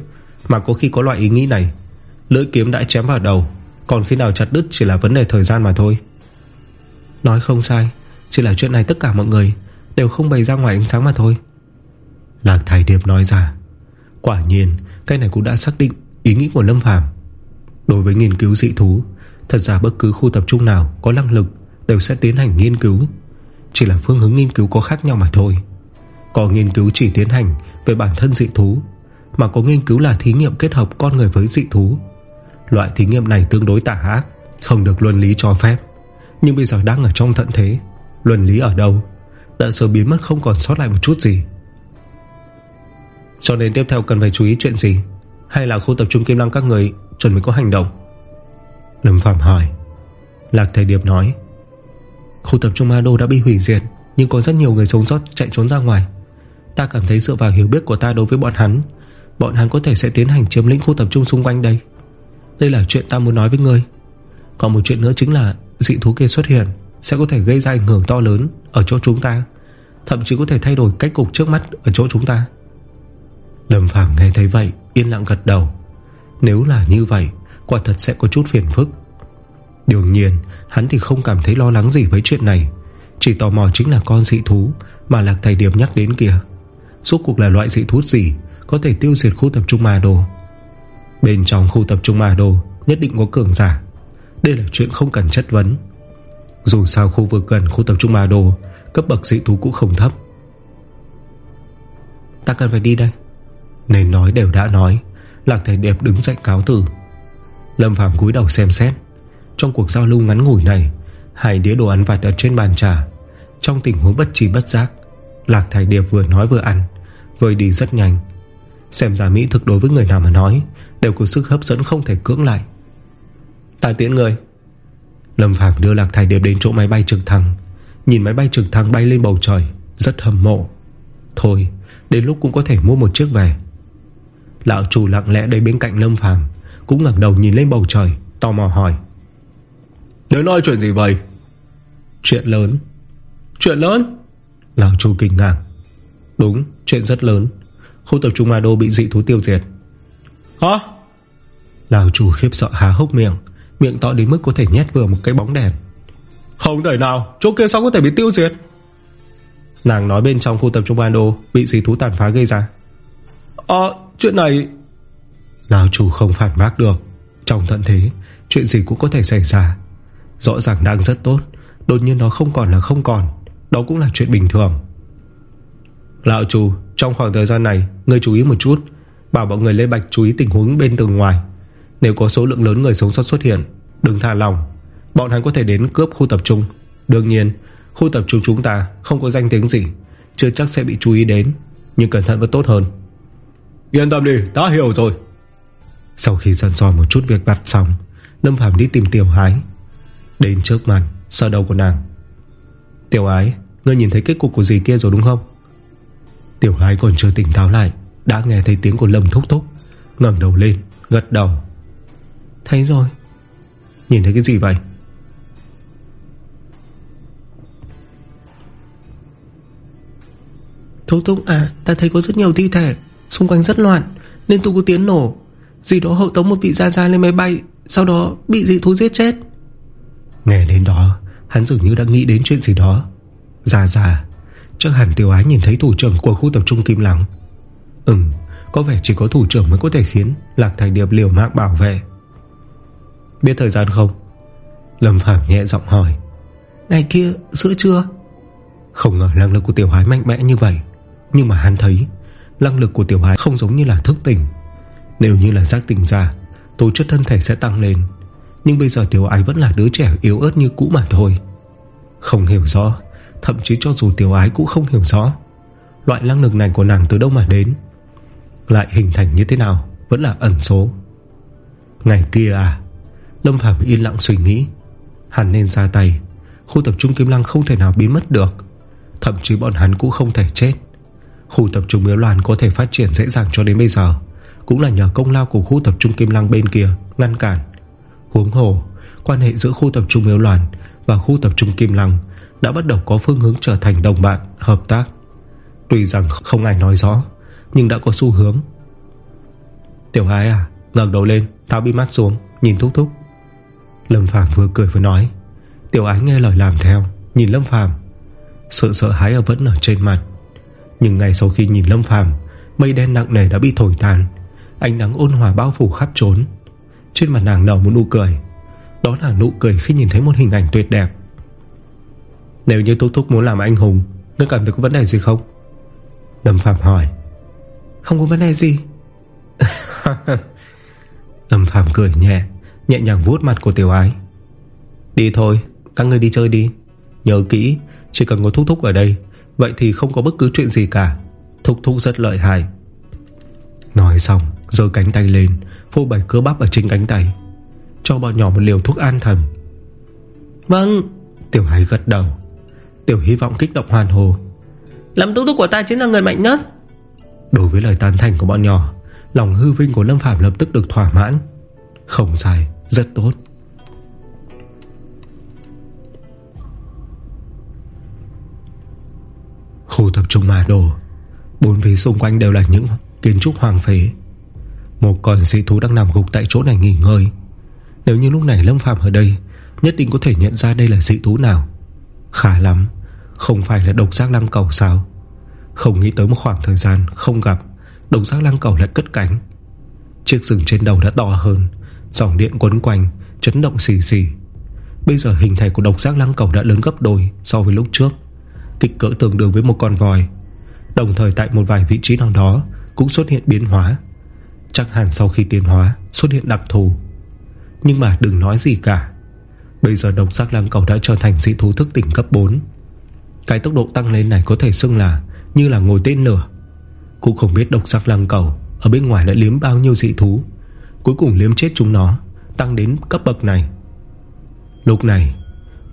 mà có khi có loại ý nghĩ này, Lưỡi kiếm đã chém vào đầu, Còn khi nào chặt đứt chỉ là vấn đề thời gian mà thôi. Nói không sai, Chỉ là chuyện này tất cả mọi người Đều không bày ra ngoài ánh sáng mà thôi. Lạc Thầy Điệp nói ra, Quả nhiên, Cái này cũng đã xác định ý nghĩ của Lâm Phàm. Đối với nghiên cứu dị thú, Thật ra bất cứ khu tập trung nào có năng lực Đều sẽ tiến hành nghiên cứu. Chỉ là phương hướng nghiên cứu có khác nhau mà thôi. Có nghiên cứu chỉ tiến hành Về bản thân dị thú mà có nghiên cứu là thí nghiệm kết hợp con người với dị thú. Loại thí nghiệm này tương đối tả ác, Không được luân lý cho phép. Nhưng bây giờ đang ở trong thận thế, Luân lý ở đâu? Đã sớm biến mất không còn sót lại một chút gì. Cho nên tiếp theo cần phải chú ý chuyện gì? Hay là khu tập trung kim lăng các người Chuẩn bị có hành động? Lâm Phạm hỏi. Lạc Thầy Điệp nói. Khu tập trung Ma Đô đã bị hủy diệt, Nhưng có rất nhiều người sống sót chạy trốn ra ngoài. Ta cảm thấy dựa vào hiểu biết của ta đối với bọn hắn Bọn hắn có thể sẽ tiến hành chiếm lĩnh khu tập trung xung quanh đây. Đây là chuyện ta muốn nói với ngươi. Còn một chuyện nữa chính là Dị thú kia xuất hiện Sẽ có thể gây ra ảnh hưởng to lớn Ở chỗ chúng ta, Thậm chí có thể thay đổi cách cục trước mắt Ở chỗ chúng ta. Lâm Phàm nghe thấy vậy, Yên lặng gật đầu. Nếu là như vậy, Quả thật sẽ có chút phiền phức. Đương nhiên, hắn thì không cảm thấy lo lắng gì với chuyện này. Chỉ tò mò chính là con dị thú Mà Lạc Thầy điểm nhắc đến kìa Suốt cuộc là loại dị thú gì? Có thể tiêu diệt khu tập trung ma đồ Bên trong khu tập trung ma đồ Nhất định có cường giả. Đây là chuyện không cần chất vấn. Dù sao khu vực gần khu tập trung ma đồ Cấp bậc dị thú cũng không thấp. Ta cần phải đi đây. Nên nói đều đã nói Lạc Thầy Điệp đứng dậy cáo từ. Lâm Phàm cúi đầu xem xét. Trong cuộc giao lưu ngắn ngủi này Hai đĩa đồ ăn vặt ở trên bàn trà Trong tình huống bất trí bất giác Lạc Thải Điệp vừa nói vừa ăn Vơi đi rất nhanh Xem ra mỹ thực đối với người nào mà nói Đều có sức hấp dẫn không thể cưỡng lại. Ta tiễn người Lâm Phạm đưa Lạc Thải Điệp đến chỗ máy bay trực thăng. Nhìn máy bay trực thăng bay lên bầu trời Rất hâm mộ. Thôi đến lúc cũng có thể mua một chiếc về. Lão chủ lặng lẽ đây bên cạnh Lâm Phàm Cũng ngẩng đầu nhìn lên bầu trời Tò mò hỏi. Đến nói chuyện gì vậy? Chuyện lớn. Chuyện lớn? Lão chủ kinh ngạc. Đúng chuyện rất lớn Khu tập trung Ma Đô bị dị thú tiêu diệt. Hả? Lão chủ khiếp sợ há hốc miệng Miệng to đến mức có thể nhét vừa một cái bóng đèn. Không thể nào Chỗ kia sao có thể bị tiêu diệt? Nàng nói bên trong khu tập trung Ma Đô Bị dị thú tàn phá gây ra. Ờ chuyện này Lão chủ không phản bác được. Trong tận thế Chuyện gì cũng có thể xảy ra. Rõ ràng đang rất tốt Đột nhiên nó không còn là không còn. Đó cũng là chuyện bình thường. Lão chủ trong khoảng thời gian này Ngươi chú ý một chút, Bảo bọn người lê bạch chú ý tình huống bên tường ngoài. Nếu có số lượng lớn người sống sót xuất hiện, Đừng thả lòng Bọn hắn có thể đến cướp khu tập trung. Đương nhiên, Khu tập trung chúng ta không có danh tiếng gì, Chưa chắc sẽ bị chú ý đến, Nhưng cẩn thận vẫn tốt hơn. Yên tâm đi, ta hiểu rồi. Sau khi dần dò một chút việc vặt xong, Lâm Phạm đi tìm Tiểu Hái Đến trước mặt sau đầu của nàng. Tiểu ái, Ngươi nhìn thấy kết cục của gì kia rồi đúng không? Tiểu Hái còn chưa tỉnh táo lại Đã nghe thấy tiếng của Lâm thúc thúc ngẩng đầu lên Gật đầu. Thấy rồi. Nhìn thấy cái gì vậy? Thúc thúc à Ta thấy có rất nhiều thi thể Xung quanh rất loạn Nên tôi có tiếng nổ. Gì đó hậu tống một vị gia gia lên máy bay Sau đó bị dị thú giết chết. Nghe đến đó Hắn dường như đã nghĩ đến chuyện gì đó. Già già Chắc hẳn tiểu ái nhìn thấy thủ trưởng của khu tập trung Kim Lăng Ừm Có vẻ chỉ có thủ trưởng mới có thể khiến Lạc Thành Điệp liều mạng bảo vệ. Biết thời gian không? Lâm Phạm nhẹ giọng hỏi. Ngày kia giữa trưa? Không ngờ năng lực của tiểu hái mạnh mẽ như vậy. Nhưng mà hắn thấy Năng lực của tiểu hái không giống như là thức tỉnh. Nếu như là giác tỉnh ra Tố chất thân thể sẽ tăng lên. Nhưng bây giờ tiểu ái vẫn là đứa trẻ yếu ớt như cũ mà thôi. Không hiểu rõ Thậm chí cho dù tiểu ái cũng không hiểu rõ. Loại năng lực này của nàng từ đâu mà đến? Lại hình thành như thế nào? Vẫn là ẩn số. Ngày kia à Lâm Phạm yên lặng suy nghĩ. Hắn nên ra tay. Khu tập trung Kim Lăng không thể nào biến mất được. Thậm chí bọn hắn cũng không thể chết. Khu tập trung Miếu Loan có thể phát triển dễ dàng cho đến bây giờ. Cũng là nhờ công lao của khu tập trung Kim Lăng bên kia, Ngăn cản. Huống hồ, Quan hệ giữa khu tập trung Miếu Loan Và khu tập trung Kim Lăng đã bắt đầu có phương hướng trở thành đồng bạn, Hợp tác. Tuy rằng không ai nói rõ, Nhưng đã có xu hướng. Tiểu ái à ngẩng đầu lên, Tháo bi mắt xuống, Nhìn thúc thúc. Lâm Phàm vừa cười vừa nói. Tiểu ái nghe lời làm theo, Nhìn Lâm Phàm. Sự sợ hãi vẫn ở trên mặt. Nhưng ngay sau khi nhìn Lâm Phàm, Mây đen nặng nề đã bị thổi tàn Ánh nắng ôn hòa bao phủ khắp trốn. Trên mặt nàng nở một nụ cười. Đó là nụ cười khi nhìn thấy một hình ảnh tuyệt đẹp. Nếu như Túc Túc muốn làm anh hùng Ngươi cảm thấy có vấn đề gì không? Lâm Phạm hỏi. Không có vấn đề gì. Lâm Phạm cười nhẹ Nhẹ nhàng vuốt mặt của tiểu ái. Đi thôi Các người đi chơi đi. Nhớ kỹ Chỉ cần có thúc thúc ở đây Vậy thì không có bất cứ chuyện gì cả. Thúc thúc rất lợi hại. Nói xong giơ cánh tay lên Phô bày cơ bắp ở trên cánh tay. Cho bọn nhỏ một liều thuốc an thần. Vâng. Tiểu ái gật đầu Tiểu hy vọng kích động hoàn hồ. Lâm thúc thúc của ta chính là người mạnh nhất. Đối với lời tán thành của bọn nhỏ Lòng hư vinh của Lâm Phạm lập tức được thỏa mãn. Không sai Rất tốt. Khu tập trung ma đồ Bốn phía xung quanh đều là những kiến trúc hoàng phế. Một con dị thú đang nằm gục tại chỗ này nghỉ ngơi. Nếu như lúc này Lâm Phạm ở đây Nhất định có thể nhận ra đây là dị thú nào Khá lắm, Không phải là độc giác lăng cầu sao? Không nghĩ tới một khoảng thời gian Không gặp, Độc giác lăng cầu lại cất cánh. Chiếc rừng trên đầu đã to hơn, Dòng điện quấn quanh, Chấn động xì xì. Bây giờ hình thể của độc giác lăng cầu đã lớn gấp đôi So với lúc trước. Kịch cỡ tương đương với một con voi. Đồng thời tại một vài vị trí nào đó Cũng xuất hiện biến hóa. Chắc hẳn sau khi tiến hóa, Xuất hiện đặc thù. Nhưng mà đừng nói gì cả. Bây giờ độc giác lăng cầu đã trở thành dị thú thức tỉnh cấp 4 Cái tốc độ tăng lên này có thể xưng là Như là ngồi tên lửa. Cũng không biết độc giác lăng cầu Ở bên ngoài đã liếm bao nhiêu dị thú. Cuối cùng liếm chết chúng nó, Tăng đến cấp bậc này. Lúc này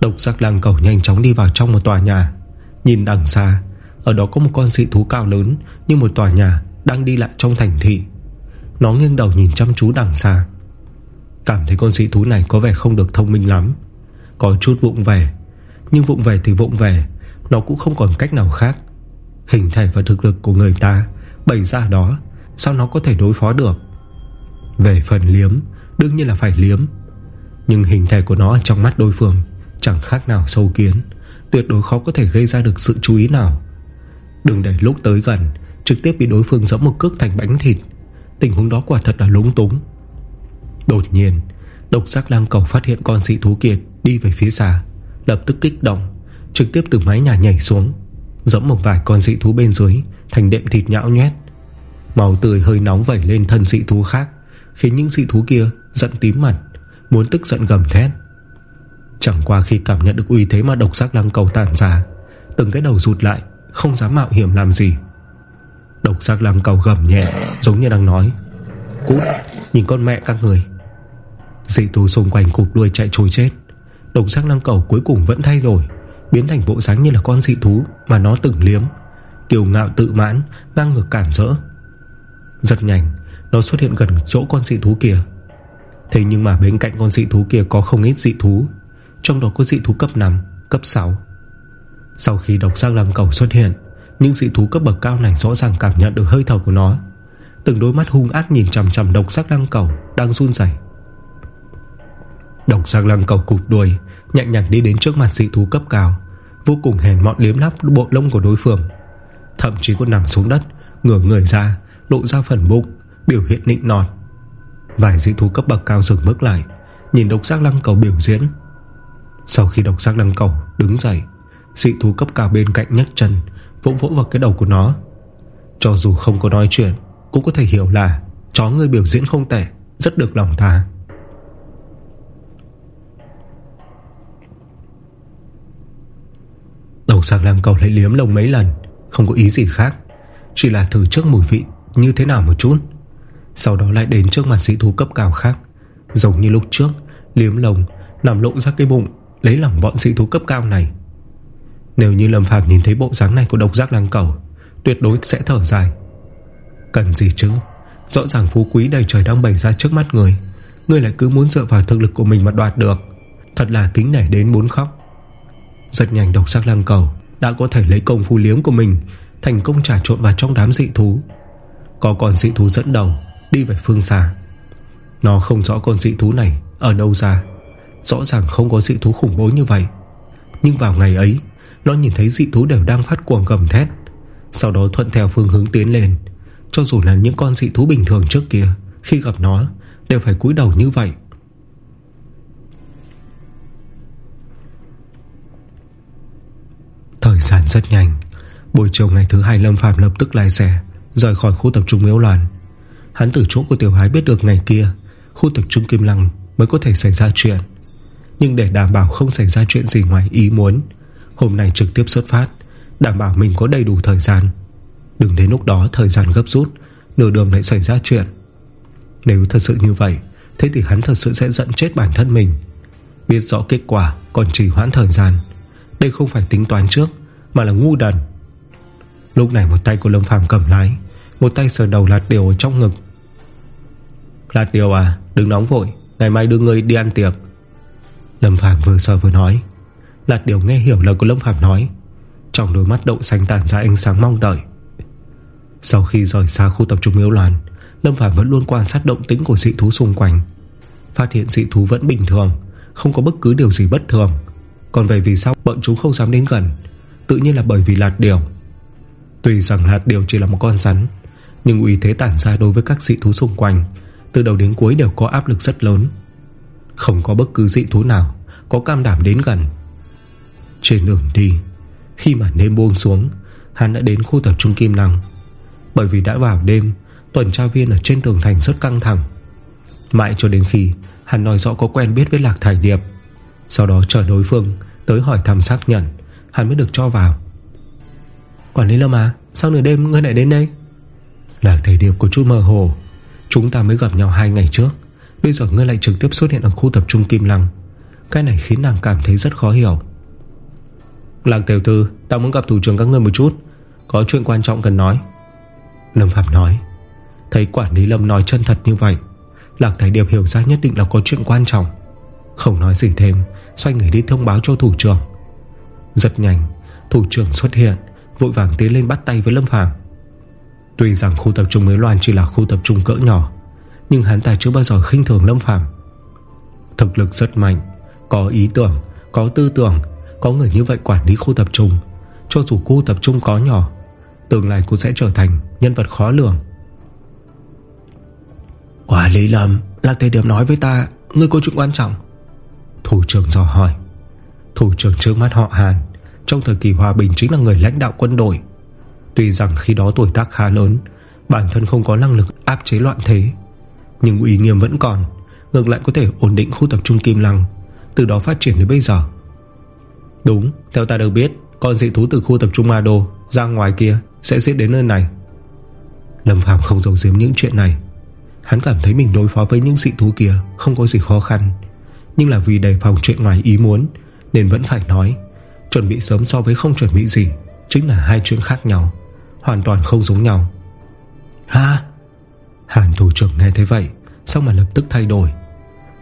Độc giác lăng cầu nhanh chóng đi vào trong một tòa nhà. Nhìn đằng xa, Ở đó có một con dị thú cao lớn Như một tòa nhà đang đi lại trong thành thị. Nó nghiêng đầu nhìn chăm chú đằng xa. Cảm thấy con dị thú này có vẻ không được thông minh lắm. Có chút vụng về, Nhưng vụng về thì vụng về, Nó cũng không còn cách nào khác. Hình thể và thực lực của người ta Bày ra đó, Sao nó có thể đối phó được? Về phần liếm, Đương nhiên là phải liếm. Nhưng hình thể của nó trong mắt đối phương Chẳng khác nào sâu kiến, Tuyệt đối khó có thể gây ra được sự chú ý nào. Đừng để lúc tới gần, Trực tiếp bị đối phương dẫm một cước thành bánh thịt. Tình huống đó quả thật là lúng túng. Đột nhiên, Độc giác lang cầu phát hiện con dị thú kiệt Đi về phía xa, Lập tức kích động, Trực tiếp từ mái nhà nhảy xuống Dẫm một vài con dị thú bên dưới, Thành đệm thịt nhão nhét. Màu tươi hơi nóng vẩy lên thân dị thú khác, Khiến những dị thú kia giận tím mặt, Muốn tức giận gầm thét. Chẳng qua khi cảm nhận được uy thế mà độc giác lăng cầu tản ra, Từng cái đầu rụt lại, Không dám mạo hiểm làm gì. Độc giác lăng cầu gầm nhẹ, Giống như đang nói, Cút, nhìn con mẹ các người. Dị thú xung quanh cụp đuôi chạy trôi chết. Độc giác lăng cầu cuối cùng vẫn thay đổi Biến thành bộ dáng như là con dị thú Mà nó từng liếm. Kiều ngạo tự mãn Đang ngược cản rỡ. Rất nhanh Nó xuất hiện gần chỗ con dị thú kia. Thế nhưng mà bên cạnh con dị thú kia có không ít dị thú. Trong đó có dị thú cấp 5, cấp 6 Sau khi độc giác lăng cầu xuất hiện Những dị thú cấp bậc cao này rõ ràng cảm nhận được hơi thở của nó. Từng đôi mắt hung ác nhìn chằm chằm độc giác lăng cầu Đang run dày Độc giác lăng cầu cụp đuôi, Nhẹ nhàng đi đến trước mặt dị thú cấp cao, Vô cùng hèn mọn liếm lắp bộ lông của đối phương. Thậm chí còn nằm xuống đất, Ngửa người ra, Lộ ra phần bụng, Biểu hiện nịnh nọt. Vài dị thú cấp bậc cao dừng bước lại, Nhìn độc giác lăng cầu biểu diễn. Sau khi độc giác lăng cầu đứng dậy, Dị thú cấp cao bên cạnh nhấc chân, Vỗ vỗ vào cái đầu của nó. Cho dù không có nói chuyện, Cũng có thể hiểu là Chó người biểu diễn không tệ, Rất được lòng ta. Đầu sạc lăng cầu lấy liếm lông mấy lần, Không có ý gì khác. Chỉ là thử trước mùi vị, như thế nào một chút. Sau đó lại đến trước mặt sĩ thú cấp cao khác. Giống như lúc trước, Liếm lồng Nằm lộn ra cái bụng, Lấy lòng bọn sĩ thú cấp cao này. Nếu như Lâm Phàm nhìn thấy bộ dáng này của độc giác lăng cầu, Tuyệt đối sẽ thở dài. Cần gì chứ? Rõ ràng phú quý đầy trời đang bày ra trước mắt người. Người lại cứ muốn dựa vào thực lực của mình mà đoạt được. Thật là kính nảy đến muốn khóc. Rất nhanh độc sắc lăng cầu, Đã có thể lấy công phu liếm của mình, Thành công trà trộn vào trong đám dị thú. Có con dị thú dẫn đầu, Đi về phương xa. Nó không rõ con dị thú này Ở đâu ra. Rõ ràng không có dị thú khủng bố như vậy. Nhưng vào ngày ấy, Nó nhìn thấy dị thú đều đang phát cuồng gầm thét. Sau đó thuận theo phương hướng tiến lên. Cho dù là những con dị thú bình thường trước kia, Khi gặp nó, Đều phải cúi đầu như vậy. Thời gian rất nhanh. Buổi chiều ngày thứ hai Lâm Phạm lập tức lái xe, Rời khỏi khu tập trung miếu loạn Hắn từ chỗ của Tiểu Hái biết được ngày kia, Khu tập trung Kim Lăng mới có thể xảy ra chuyện. Nhưng để đảm bảo không xảy ra chuyện gì ngoài ý muốn, Hôm nay trực tiếp xuất phát, Đảm bảo mình có đầy đủ thời gian. Đừng đến lúc đó thời gian gấp rút, Nửa đường lại xảy ra chuyện. Nếu thật sự như vậy, Thế thì hắn thật sự sẽ giận chết bản thân mình. Biết rõ kết quả Còn trì hoãn thời gian. Đây không phải tính toán trước, Mà là ngu đần. Lúc này một tay của Lâm Phàm cầm lái, Một tay sờ đầu lạt điều ở trong ngực. Lạt điều à Đừng nóng vội, Ngày mai đưa người đi ăn tiệc. Lâm Phàm vừa sờ vừa nói. Lạt điều nghe hiểu lời của Lâm Phàm nói, Trong đôi mắt đậu xanh tản ra ánh sáng mong đợi. Sau khi rời xa khu tập trung miếu loạn, Lâm Phàm vẫn luôn quan sát động tĩnh của dị thú xung quanh. Phát hiện dị thú vẫn bình thường, Không có bất cứ điều gì bất thường. Còn về vì sao bọn chúng không dám đến gần? Tự nhiên là bởi vì lạt điều. Tuy rằng lạt điều chỉ là một con rắn, Nhưng uy thế tản ra đối với các dị thú xung quanh, Từ đầu đến cuối đều có áp lực rất lớn. Không có bất cứ dị thú nào Có cam đảm đến gần. Trên đường đi, Khi mà đêm buông xuống, Hắn đã đến khu tập trung Kim năng. Bởi vì đã vào đêm, Tuần tra viên ở trên tường thành rất căng thẳng. Mãi cho đến khi Hắn nói rõ có quen biết với Lạc Thải Điệp sau đó chờ đối phương Tới hỏi thăm xác nhận, Hắn mới được cho vào. Quản lý Lâm à Sao nửa đêm ngươi lại đến đây? Lạc thầy Điệp có chút mơ hồ, Chúng ta mới gặp nhau hai ngày trước, Bây giờ ngươi lại trực tiếp xuất hiện ở khu tập trung Kim Lăng. Cái này khiến nàng cảm thấy rất khó hiểu. Lạc tiểu thư, Ta muốn gặp thủ trưởng các ngươi một chút, Có chuyện quan trọng cần nói. Lâm Phạm nói. Thấy quản lý Lâm nói chân thật như vậy, Lạc Thái Điệp hiểu ra nhất định là có chuyện quan trọng. Không nói gì thêm Xoay người đi thông báo cho thủ trưởng. Rất nhanh Thủ trưởng xuất hiện Vội vàng tiến lên bắt tay với Lâm Phàm. Tuy rằng khu tập trung mới loan chỉ là khu tập trung cỡ nhỏ Nhưng hắn ta chưa bao giờ khinh thường Lâm Phàm. Thực lực rất mạnh Có ý tưởng, có tư tưởng Có người như vậy quản lý khu tập trung. Cho dù khu tập trung có nhỏ Tương lai cũng sẽ trở thành nhân vật khó lường. Quả lý Lâm Lạc Tề Điểm nói với ta Ngươi có chuyện quan trọng. Thủ trưởng dò hỏi. Thủ trưởng trước mắt họ Hàn Trong thời kỳ hòa bình chính là người lãnh đạo quân đội. Tuy rằng khi đó tuổi tác khá lớn Bản thân không có năng lực áp chế loạn thế Nhưng uy nghiêm vẫn còn Ngược lại có thể ổn định khu tập trung Kim Lăng Từ đó phát triển đến bây giờ. Đúng, theo ta được biết Con dị thú từ khu tập trung Ma Đô Ra ngoài kia sẽ giết đến nơi này. Lâm Phàm không giấu giếm những chuyện này. Hắn cảm thấy mình đối phó với những dị thú kia Không có gì khó khăn. Nhưng là vì đề phòng chuyện ngoài ý muốn Nên vẫn phải nói Chuẩn bị sớm so với không chuẩn bị gì Chính là hai chuyện khác nhau Hoàn toàn không giống nhau. Ha Hàn thủ trưởng nghe thấy vậy Xong mà lập tức thay đổi?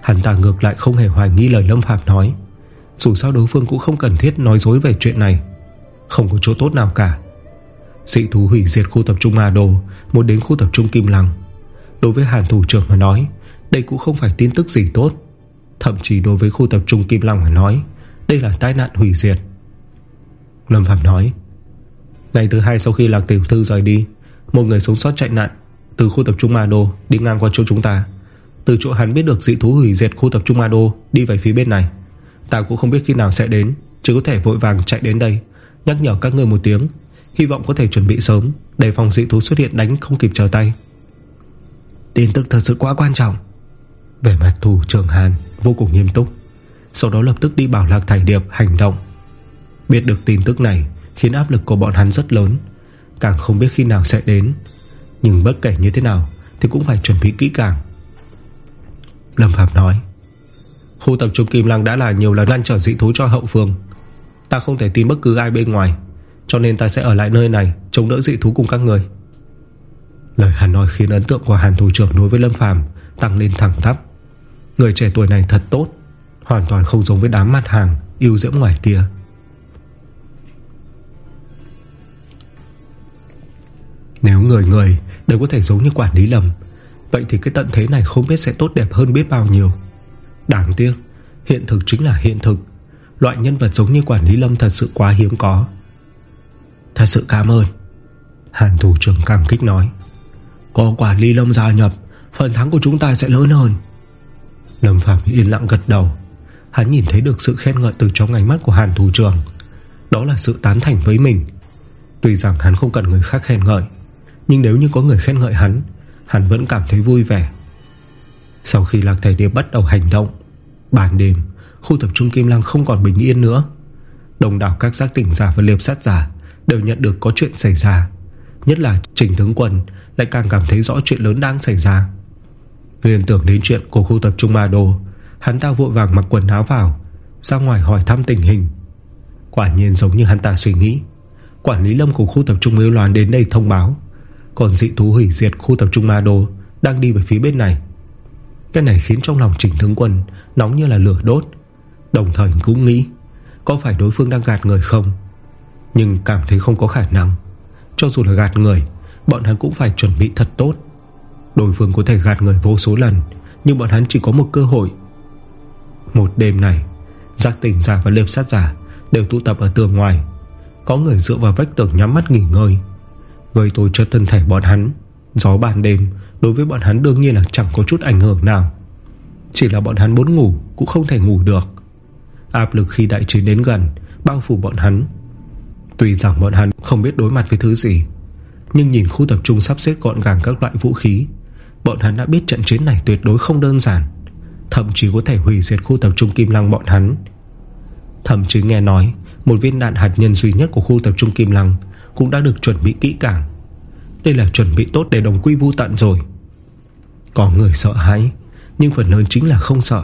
Hắn ta ngược lại không hề hoài nghi lời Lâm Phạm nói Dù sao đối phương cũng không cần thiết nói dối về chuyện này Không có chỗ tốt nào cả. Dị thú hủy diệt khu tập trung Ma Đô Một đến khu tập trung Kim Lăng. Đối với Hàn thủ trưởng mà nói Đây cũng không phải tin tức gì tốt Thậm chí đối với khu tập trung Kim Long mà nói, Đây là tai nạn hủy diệt. Lâm Phạm nói, Ngày thứ hai sau khi Lạc Tiểu Thư rời đi, Một người sống sót chạy nạn Từ khu tập trung Ma Đô đi ngang qua chỗ chúng ta. Từ chỗ hắn biết được dị thú hủy diệt khu tập trung Ma Đô Đi về phía bên này. Ta cũng không biết khi nào sẽ đến Chỉ có thể vội vàng chạy đến đây, Nhắc nhở các người một tiếng. Hy vọng có thể chuẩn bị sớm Để phòng dị thú xuất hiện đánh không kịp trở tay. Tin tức thật sự quá quan trọng. Về mặt thủ trưởng Hàn Vô cùng nghiêm túc, Sau đó lập tức đi bảo Lạc Thành Điệp hành động. Biết được tin tức này Khiến áp lực của bọn hắn rất lớn, Càng không biết khi nào sẽ đến. Nhưng bất kể như thế nào Thì cũng phải chuẩn bị kỹ càng. Lâm Phạm nói, Khu tập trung Kim Lăng đã là nhiều lần ngăn trở dị thú cho hậu phương. Ta không thể tin bất cứ ai bên ngoài, Cho nên ta sẽ ở lại nơi này Chống đỡ dị thú cùng các người. Lời hắn nói khiến ấn tượng của Hàn thủ trưởng đối với Lâm Phàm tăng lên thẳng thắp. Người trẻ tuổi này thật tốt, hoàn toàn không giống với đám mặt hàng yêu diễm ngoài kia. Nếu người người đều có thể giống như quản lý lầm Vậy thì cái tận thế này không biết sẽ tốt đẹp hơn biết bao nhiêu. Đáng tiếc Hiện thực chính là hiện thực. Loại nhân vật giống như quản lý lâm thật sự quá hiếm có. Thật sự cảm ơn Hàn thủ trưởng cảm kích nói. Có quản lý lâm gia nhập Phần thắng của chúng ta sẽ lớn hơn. Lâm Phạm yên lặng gật đầu. Hắn nhìn thấy được sự khen ngợi từ trong ánh mắt của Hàn thủ trưởng Đó là sự tán thành với mình. Tuy rằng hắn không cần người khác khen ngợi, Nhưng nếu như có người khen ngợi hắn Hắn vẫn cảm thấy vui vẻ. Sau khi Lạc Thầy Điệp bắt đầu hành động Bản đêm, Khu tập trung Kim Lăng không còn bình yên nữa. Đồng đảo các giác tỉnh giả và liệp sát giả Đều nhận được có chuyện xảy ra. Nhất là Trình Tướng Quân Lại càng cảm thấy rõ chuyện lớn đang xảy ra. Liên tưởng đến chuyện của khu tập trung Ma Đô, Hắn ta vội vàng mặc quần áo vào, Ra ngoài hỏi thăm tình hình. Quả nhiên giống như hắn ta suy nghĩ, Quản lý lâm của khu tập trung Miếu Loan đến đây thông báo, Còn dị thú hủy diệt khu tập trung Ma Đô Đang đi về phía bên này. Cái này khiến trong lòng Trình Tướng Quân Nóng như là lửa đốt, Đồng thời cũng nghĩ Có phải đối phương đang gạt người không. Nhưng cảm thấy không có khả năng, Cho dù là gạt người, Bọn hắn cũng phải chuẩn bị thật tốt. Đối phương có thể gạt người vô số lần, Nhưng bọn hắn chỉ có một cơ hội. Một đêm này, Giác tỉnh giả và liệp sát giả Đều tụ tập ở tường ngoài. Có người dựa vào vách tường nhắm mắt nghỉ ngơi. Với tôi cho thân thể bọn hắn, Gió ban đêm Đối với bọn hắn đương nhiên là chẳng có chút ảnh hưởng nào. Chỉ là bọn hắn muốn ngủ Cũng không thể ngủ được. Áp lực khi đại chiến đến gần Bao phủ bọn hắn. Tuy rằng bọn hắn không biết đối mặt với thứ gì, Nhưng nhìn khu tập trung sắp xếp gọn gàng các loại vũ khí Bọn hắn đã biết trận chiến này tuyệt đối không đơn giản. Thậm chí có thể hủy diệt khu tập trung Kim Lăng bọn hắn. Thậm chí nghe nói, Một viên đạn hạt nhân duy nhất của khu tập trung Kim Lăng Cũng đã được chuẩn bị kỹ càng. Đây là chuẩn bị tốt để đồng quy vu tận rồi. Có người sợ hãi, Nhưng phần lớn chính là không sợ.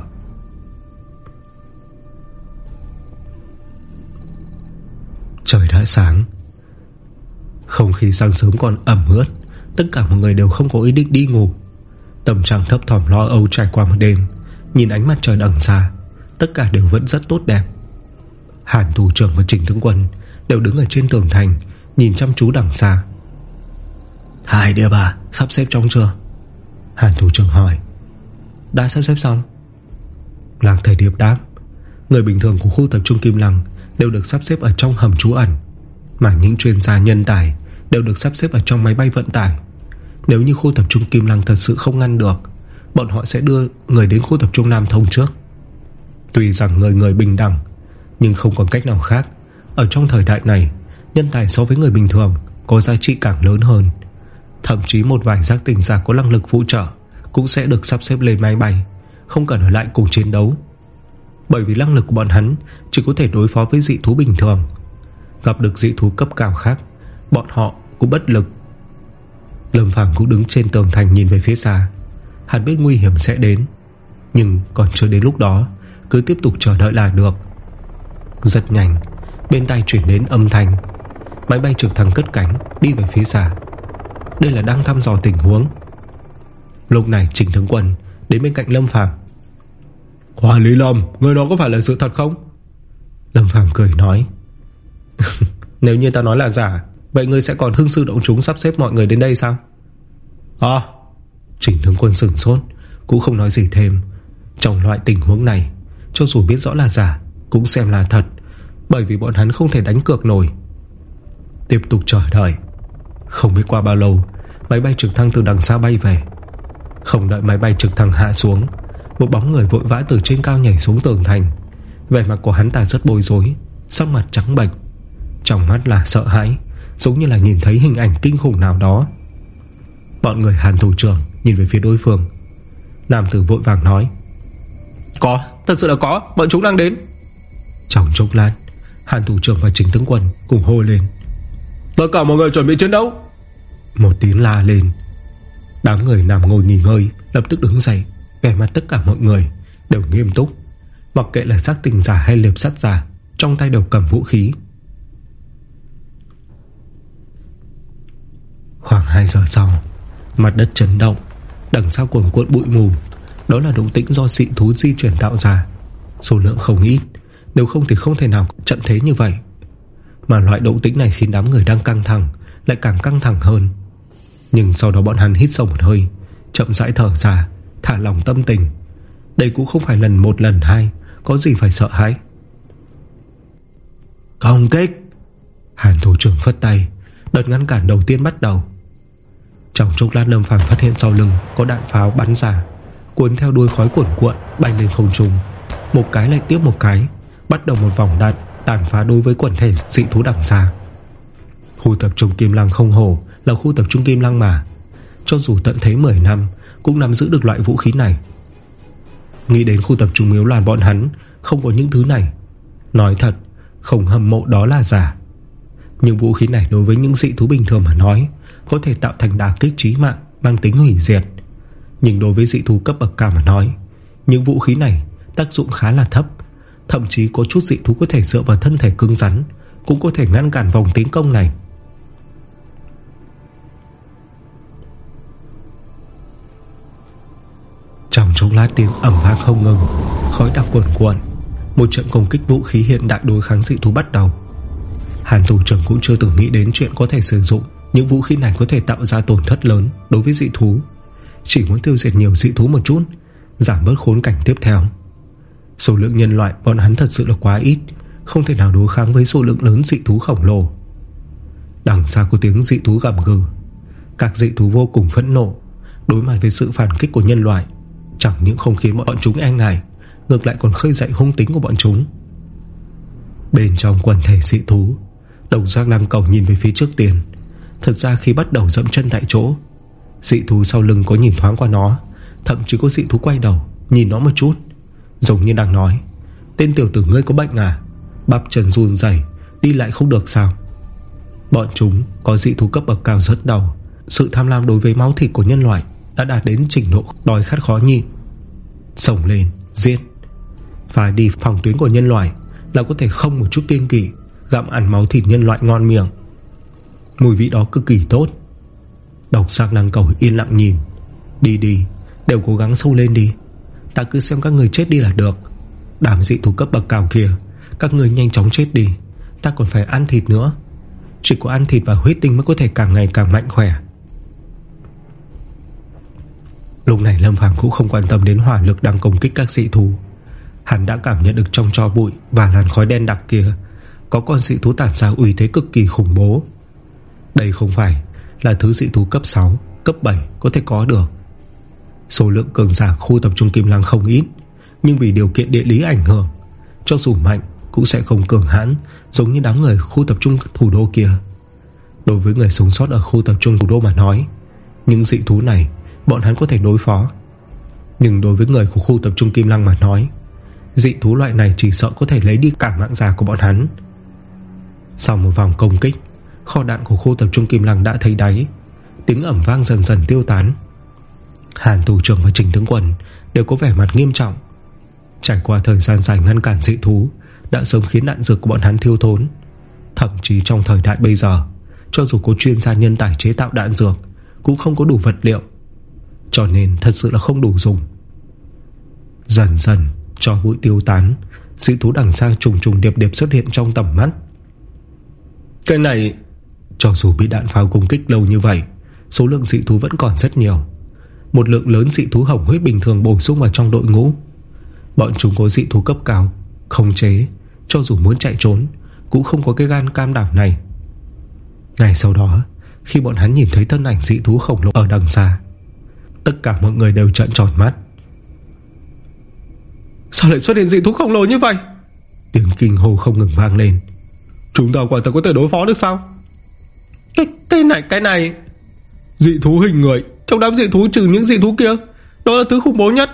Trời đã sáng. Không khí sáng sớm còn ẩm ướt. Tất cả mọi người đều không có ý định đi ngủ. Tâm trạng thấp thỏm lo âu trải qua một đêm Nhìn ánh mặt trời đằng xa Tất cả đều vẫn rất tốt đẹp. Hàn thủ trưởng và Trình tướng quân Đều đứng ở trên tường thành Nhìn chăm chú đằng xa. Hai đứa bà sắp xếp trong chưa? Hàn thủ trưởng hỏi. Đã sắp xếp xong. Làng thầy điệp đáp Người bình thường của khu tập trung Kim Lăng Đều được sắp xếp ở trong hầm trú ẩn Mà những chuyên gia nhân tài Đều được sắp xếp ở trong máy bay vận tải nếu như khu tập trung Kim Lăng thật sự không ngăn được, Bọn họ sẽ đưa người đến khu tập trung Nam Thông trước. Tuy rằng người người bình đẳng, Nhưng không còn cách nào khác. Ở trong thời đại này, Nhân tài so với người bình thường Có giá trị càng lớn hơn. Thậm chí một vài giác tỉnh giả có năng lực phụ trợ Cũng sẽ được sắp xếp lên máy bay, Không cần ở lại cùng chiến đấu. Bởi vì năng lực của bọn hắn Chỉ có thể đối phó với dị thú bình thường. Gặp được dị thú cấp cao khác, Bọn họ cũng bất lực Lâm Phàm cũng đứng trên tường thành nhìn về phía xa. Hắn biết nguy hiểm sẽ đến, Nhưng còn chưa đến lúc đó, Cứ tiếp tục chờ đợi là được. Rất nhanh, Bên tay chuyển đến âm thanh. Máy bay trực thăng cất cánh, Đi về phía xa. Đây là đang thăm dò tình huống. Lúc này Trình Thướng Quân Đến bên cạnh Lâm Phàm. Hòa Lý Lâm, Người đó có phải là sự thật không? Lâm Phàm cười nói. Nếu như ta nói là giả Vậy ngươi sẽ còn hưng sư động chúng sắp xếp mọi người đến đây sao? À Trình tướng quân sửng sốt, Cũng không nói gì thêm. Trong loại tình huống này, Cho dù biết rõ là giả, Cũng xem là thật, Bởi vì bọn hắn không thể đánh cược nổi. Tiếp tục chờ đợi. Không biết qua bao lâu, Máy bay trực thăng từ đằng xa bay về. Không đợi máy bay trực thăng hạ xuống, Một bóng người vội vã từ trên cao nhảy xuống tường thành. Vẻ mặt của hắn ta rất bối rối, Sắc mặt trắng bệch. Trong mắt là sợ hãi. Giống như là nhìn thấy hình ảnh kinh khủng nào đó. Bọn người hàn thủ trưởng Nhìn về phía đối phương. Nam tử vội vàng nói Có, thật sự là có, bọn chúng đang đến. Trong chốc lát Hàn thủ trưởng và chính tướng quân cùng hô lên. Tất cả mọi người chuẩn bị chiến đấu. Một tiếng la lên. Đám người nằm ngồi nghỉ ngơi Lập tức đứng dậy Vẻ mặt tất cả mọi người đều nghiêm túc. Mặc kệ là xác tình giả hay liệp sắt giả Trong tay đều cầm vũ khí Khoảng 2 giờ sau, Mặt đất chấn động, Đằng sau cuồng cuộn bụi mù, Đó là động tĩnh do dị thú di chuyển tạo ra. Số lượng không ít, Nếu không thì không thể nào trận thế như vậy. Mà loại động tĩnh này khiến đám người đang căng thẳng, Lại càng căng thẳng hơn. Nhưng sau đó bọn hắn hít sâu một hơi, Chậm rãi thở ra, Thả lòng tâm tình. Đây cũng không phải lần một, lần hai, Có gì phải sợ hãi. Công kích! Hàn thủ trưởng phất tay, Đợt ngăn cản đầu tiên bắt đầu. Trong chốc lát Lâm Phàm phát hiện sau lưng Có đạn pháo bắn ra, Cuốn theo đuôi khói cuộn cuộn bay lên không trung. Một cái lại tiếp một cái, Bắt đầu một vòng đạn tàn phá đối với quần thể dị thú đằng xa. Khu tập trung Kim Lăng không hồ Là khu tập trung Kim Lăng mà. Cho dù tận thế 10 năm, Cũng nắm giữ được loại vũ khí này. Nghĩ đến khu tập trung miếu loàn bọn hắn, Không có những thứ này. Nói thật, Không hâm mộ đó là giả. Nhưng vũ khí này đối với những dị thú bình thường mà nói có thể tạo thành đả kích trí mạng, Mang tính hủy diệt. Nhưng đối với dị thú cấp bậc cao mà nói, Những vũ khí này tác dụng khá là thấp. Thậm chí có chút dị thú có thể dựa vào thân thể cứng rắn, Cũng có thể ngăn cản vòng tiến công này. Trong chốc lát tiếng ẩm vang không ngừng, Khói đặc cuồn cuộn, Một trận công kích vũ khí hiện đại đối kháng dị thú bắt đầu. Hàn thủ trưởng cũng chưa từng nghĩ đến chuyện có thể sử dụng. Những vũ khí này có thể tạo ra tổn thất lớn Đối với dị thú. Chỉ muốn tiêu diệt nhiều dị thú một chút, Giảm bớt khốn cảnh tiếp theo. Số lượng nhân loại, bọn hắn thật sự là quá ít, Không thể nào đối kháng với số lượng lớn dị thú khổng lồ. Đằng xa có tiếng dị thú gầm gừ. Các dị thú vô cùng phẫn nộ, Đối mặt với sự phản kích của nhân loại. Chẳng những không khiến bọn chúng e ngại, Ngược lại còn khơi dậy hung tính của bọn chúng. Bên trong quần thể dị thú Đồng giác lăng cầu nhìn về phía trước tiền. Thật ra khi bắt đầu dẫm chân tại chỗ Dị thú sau lưng có nhìn thoáng qua nó Thậm chí có dị thú quay đầu Nhìn nó một chút. Giống như đang nói Tên tiểu tử ngươi có bệnh à? Bắp chân run dày Đi lại không được sao? Bọn chúng có dị thú cấp bậc cao rất đầu Sự tham lam đối với máu thịt của nhân loại Đã đạt đến trình độ đòi khát khó nhịn. Sổng lên, giết. Phải đi phòng tuyến của nhân loại Là có thể không một chút kiên kỵ Gặm ăn máu thịt nhân loại ngon miệng. Mùi vị đó cực kỳ tốt. Độc sắc nàng cầu yên lặng nhìn. Đi đi, Đều cố gắng sâu lên đi. Ta cứ xem các người chết đi là được. Đảm dị thủ cấp bậc cao kia, Các người nhanh chóng chết đi. Ta còn phải ăn thịt nữa. Chỉ có ăn thịt và huyết tinh mới có thể càng ngày càng mạnh khỏe. Lúc này Lâm Phàm cũng không quan tâm đến hỏa lực đang công kích các dị thú. Hắn đã cảm nhận được trong cho bụi Và làn khói đen đặc kia, Có con dị thú tản ra uy thế cực kỳ khủng bố. Đây không phải Là thứ dị thú cấp 6 Cấp 7 có thể có được. Số lượng cường giả khu tập trung Kim Lăng không ít, Nhưng vì điều kiện địa lý ảnh hưởng, Cho dù mạnh cũng sẽ không cường hãn, Giống như đám người khu tập trung thủ đô kia. Đối với người sống sót ở khu tập trung thủ đô mà nói, Những dị thú này Bọn hắn có thể đối phó. Nhưng đối với người của khu tập trung Kim Lăng mà nói, Dị thú loại này chỉ sợ có thể lấy đi cả mạng già của bọn hắn. Sau một vòng công kích Kho đạn của khu tập trung Kim Lăng đã thấy đáy. Tiếng ẩm vang dần dần tiêu tán. Hàn thủ trưởng và Trình tướng quân Đều có vẻ mặt nghiêm trọng. Trải qua thời gian dài ngăn cản dị thú, Đã sớm khiến đạn dược của bọn hắn thiêu thốn. Thậm chí trong thời đại bây giờ, Cho dù có chuyên gia nhân tài chế tạo đạn dược, Cũng không có đủ vật liệu. Cho nên thật sự là không đủ dùng. Dần dần, Cho bụi tiêu tán, Dị thú đằng xa trùng trùng điệp điệp xuất hiện trong tầm mắt. Cái này cho dù bị đạn pháo công kích lâu như vậy, Số lượng dị thú vẫn còn rất nhiều. Một lượng lớn dị thú hỏng huyết bình thường bổ sung vào trong đội ngũ. Bọn chúng có dị thú cấp cao, Không chế, Cho dù muốn chạy trốn, Cũng không có cái gan cam đảm này. Ngày sau đó, Khi bọn hắn nhìn thấy thân ảnh dị thú khổng lồ ở đằng xa, Tất cả mọi người đều trợn tròn mắt. Sao lại xuất hiện dị thú khổng lồ như vậy? Tiếng kinh hồ không ngừng vang lên. Chúng ta quả thật có thể đối phó được sao? Cái, cái này cái này. Dị thú hình người. Trong đám dị thú trừ những dị thú kia Đó là thứ khủng bố nhất.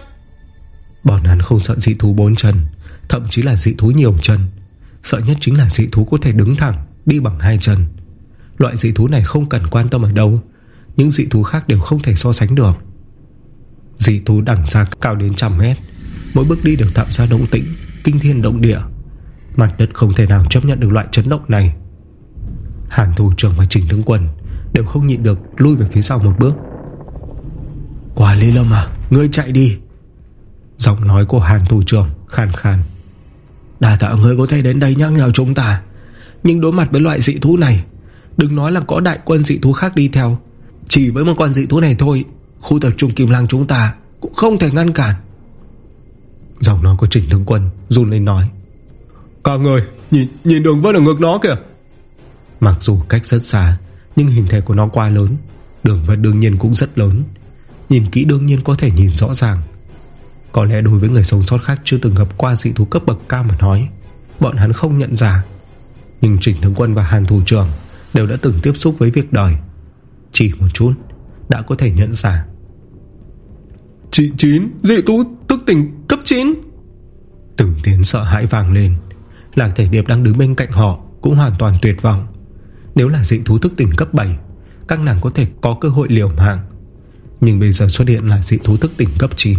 Bọn hắn không sợ dị thú bốn chân Thậm chí là dị thú nhiều chân. Sợ nhất chính là dị thú có thể đứng thẳng Đi bằng hai chân. Loại dị thú này không cần quan tâm ở đâu. Những dị thú khác đều không thể so sánh được. Dị thú đằng xa cao đến trăm mét. Mỗi bước đi đều tạo ra động tĩnh Kinh thiên động địa. Mặt đất không thể nào chấp nhận được loại chấn động này. Hàn thủ trưởng và trình tướng quân Đều không nhịn được lui về phía sau một bước. Quả Lý Lâm à Ngươi chạy đi. Giọng nói của Hàn thủ trưởng khàn khàn. Đà tạ ngươi có thể đến đây nhắc nhở chúng ta. Nhưng đối mặt với loại dị thú này Đừng nói là có đại quân dị thú khác đi theo Chỉ với một con dị thú này thôi Khu tập trung Kim Lang chúng ta Cũng không thể ngăn cản. Giọng nói của Trình Tướng Quân run lên nói. Cả người Nhìn, nhìn đường vớt ở ngực nó kìa. Mặc dù cách rất xa Nhưng hình thể của nó quá lớn Đường vân đương nhiên cũng rất lớn. Nhìn kỹ đương nhiên có thể nhìn rõ ràng. Có lẽ đối với người sống sót khác Chưa từng gặp qua dị thú cấp bậc cao mà nói Bọn hắn không nhận ra. Nhưng Trình Tướng Quân và Hàn Thủ Trưởng Đều đã từng tiếp xúc với việc đời. Chỉ một chút Đã có thể nhận ra. Chị chín Dị thú tức tỉnh cấp 9 Từng tiếng sợ hãi vàng lên. Lạc thể điệp đang đứng bên cạnh họ Cũng hoàn toàn tuyệt vọng Nếu là dị thú thức tỉnh cấp 7 Các nàng có thể có cơ hội liều mạng. Nhưng bây giờ xuất hiện là dị thú thức tỉnh cấp 9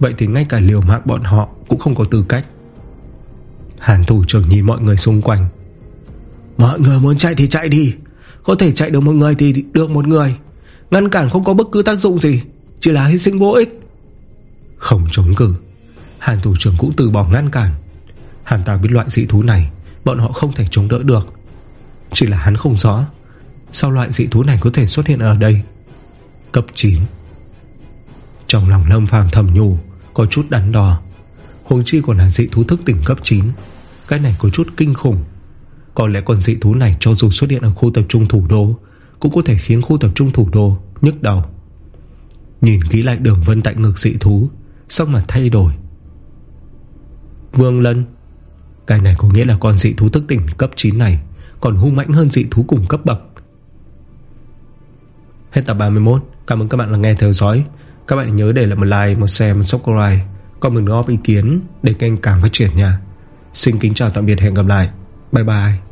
Vậy thì ngay cả liều mạng bọn họ Cũng không có tư cách. Hàn thủ trưởng nhìn mọi người xung quanh. Mọi người muốn chạy thì chạy đi Có thể chạy được một người thì được một người. Ngăn cản không có bất cứ tác dụng gì Chỉ là hy sinh vô ích. Không chống cử Hàn thủ trưởng cũng từ bỏ ngăn cản. Hàn ta biết loại dị thú này Bọn họ không thể chống đỡ được chỉ là hắn không rõ Sao loại dị thú này có thể xuất hiện ở đây. Cấp 9 Trong lòng lâm phàm thầm nhủ, Có chút đắn đo. Hồi chi còn là dị thú thức tỉnh cấp 9 Cái này có chút kinh khủng. Có lẽ con dị thú này cho dù xuất hiện ở khu tập trung thủ đô, Cũng có thể khiến khu tập trung thủ đô Nhức đầu. Nhìn kỹ lại đường vân tại ngực dị thú Xong mà thay đổi. Vương Lân, Cái này có nghĩa là con dị thú thức tỉnh cấp 9 này còn hung mãnh hơn dị thú cùng cấp bậc. Hết tập 31 Cảm ơn các bạn đã nghe theo dõi. Các bạn nhớ để lại một like, một share, một subscribe. Còn mình góp ý kiến để kênh càng phát triển nha. Xin kính chào tạm biệt. Hẹn gặp lại. Bye bye.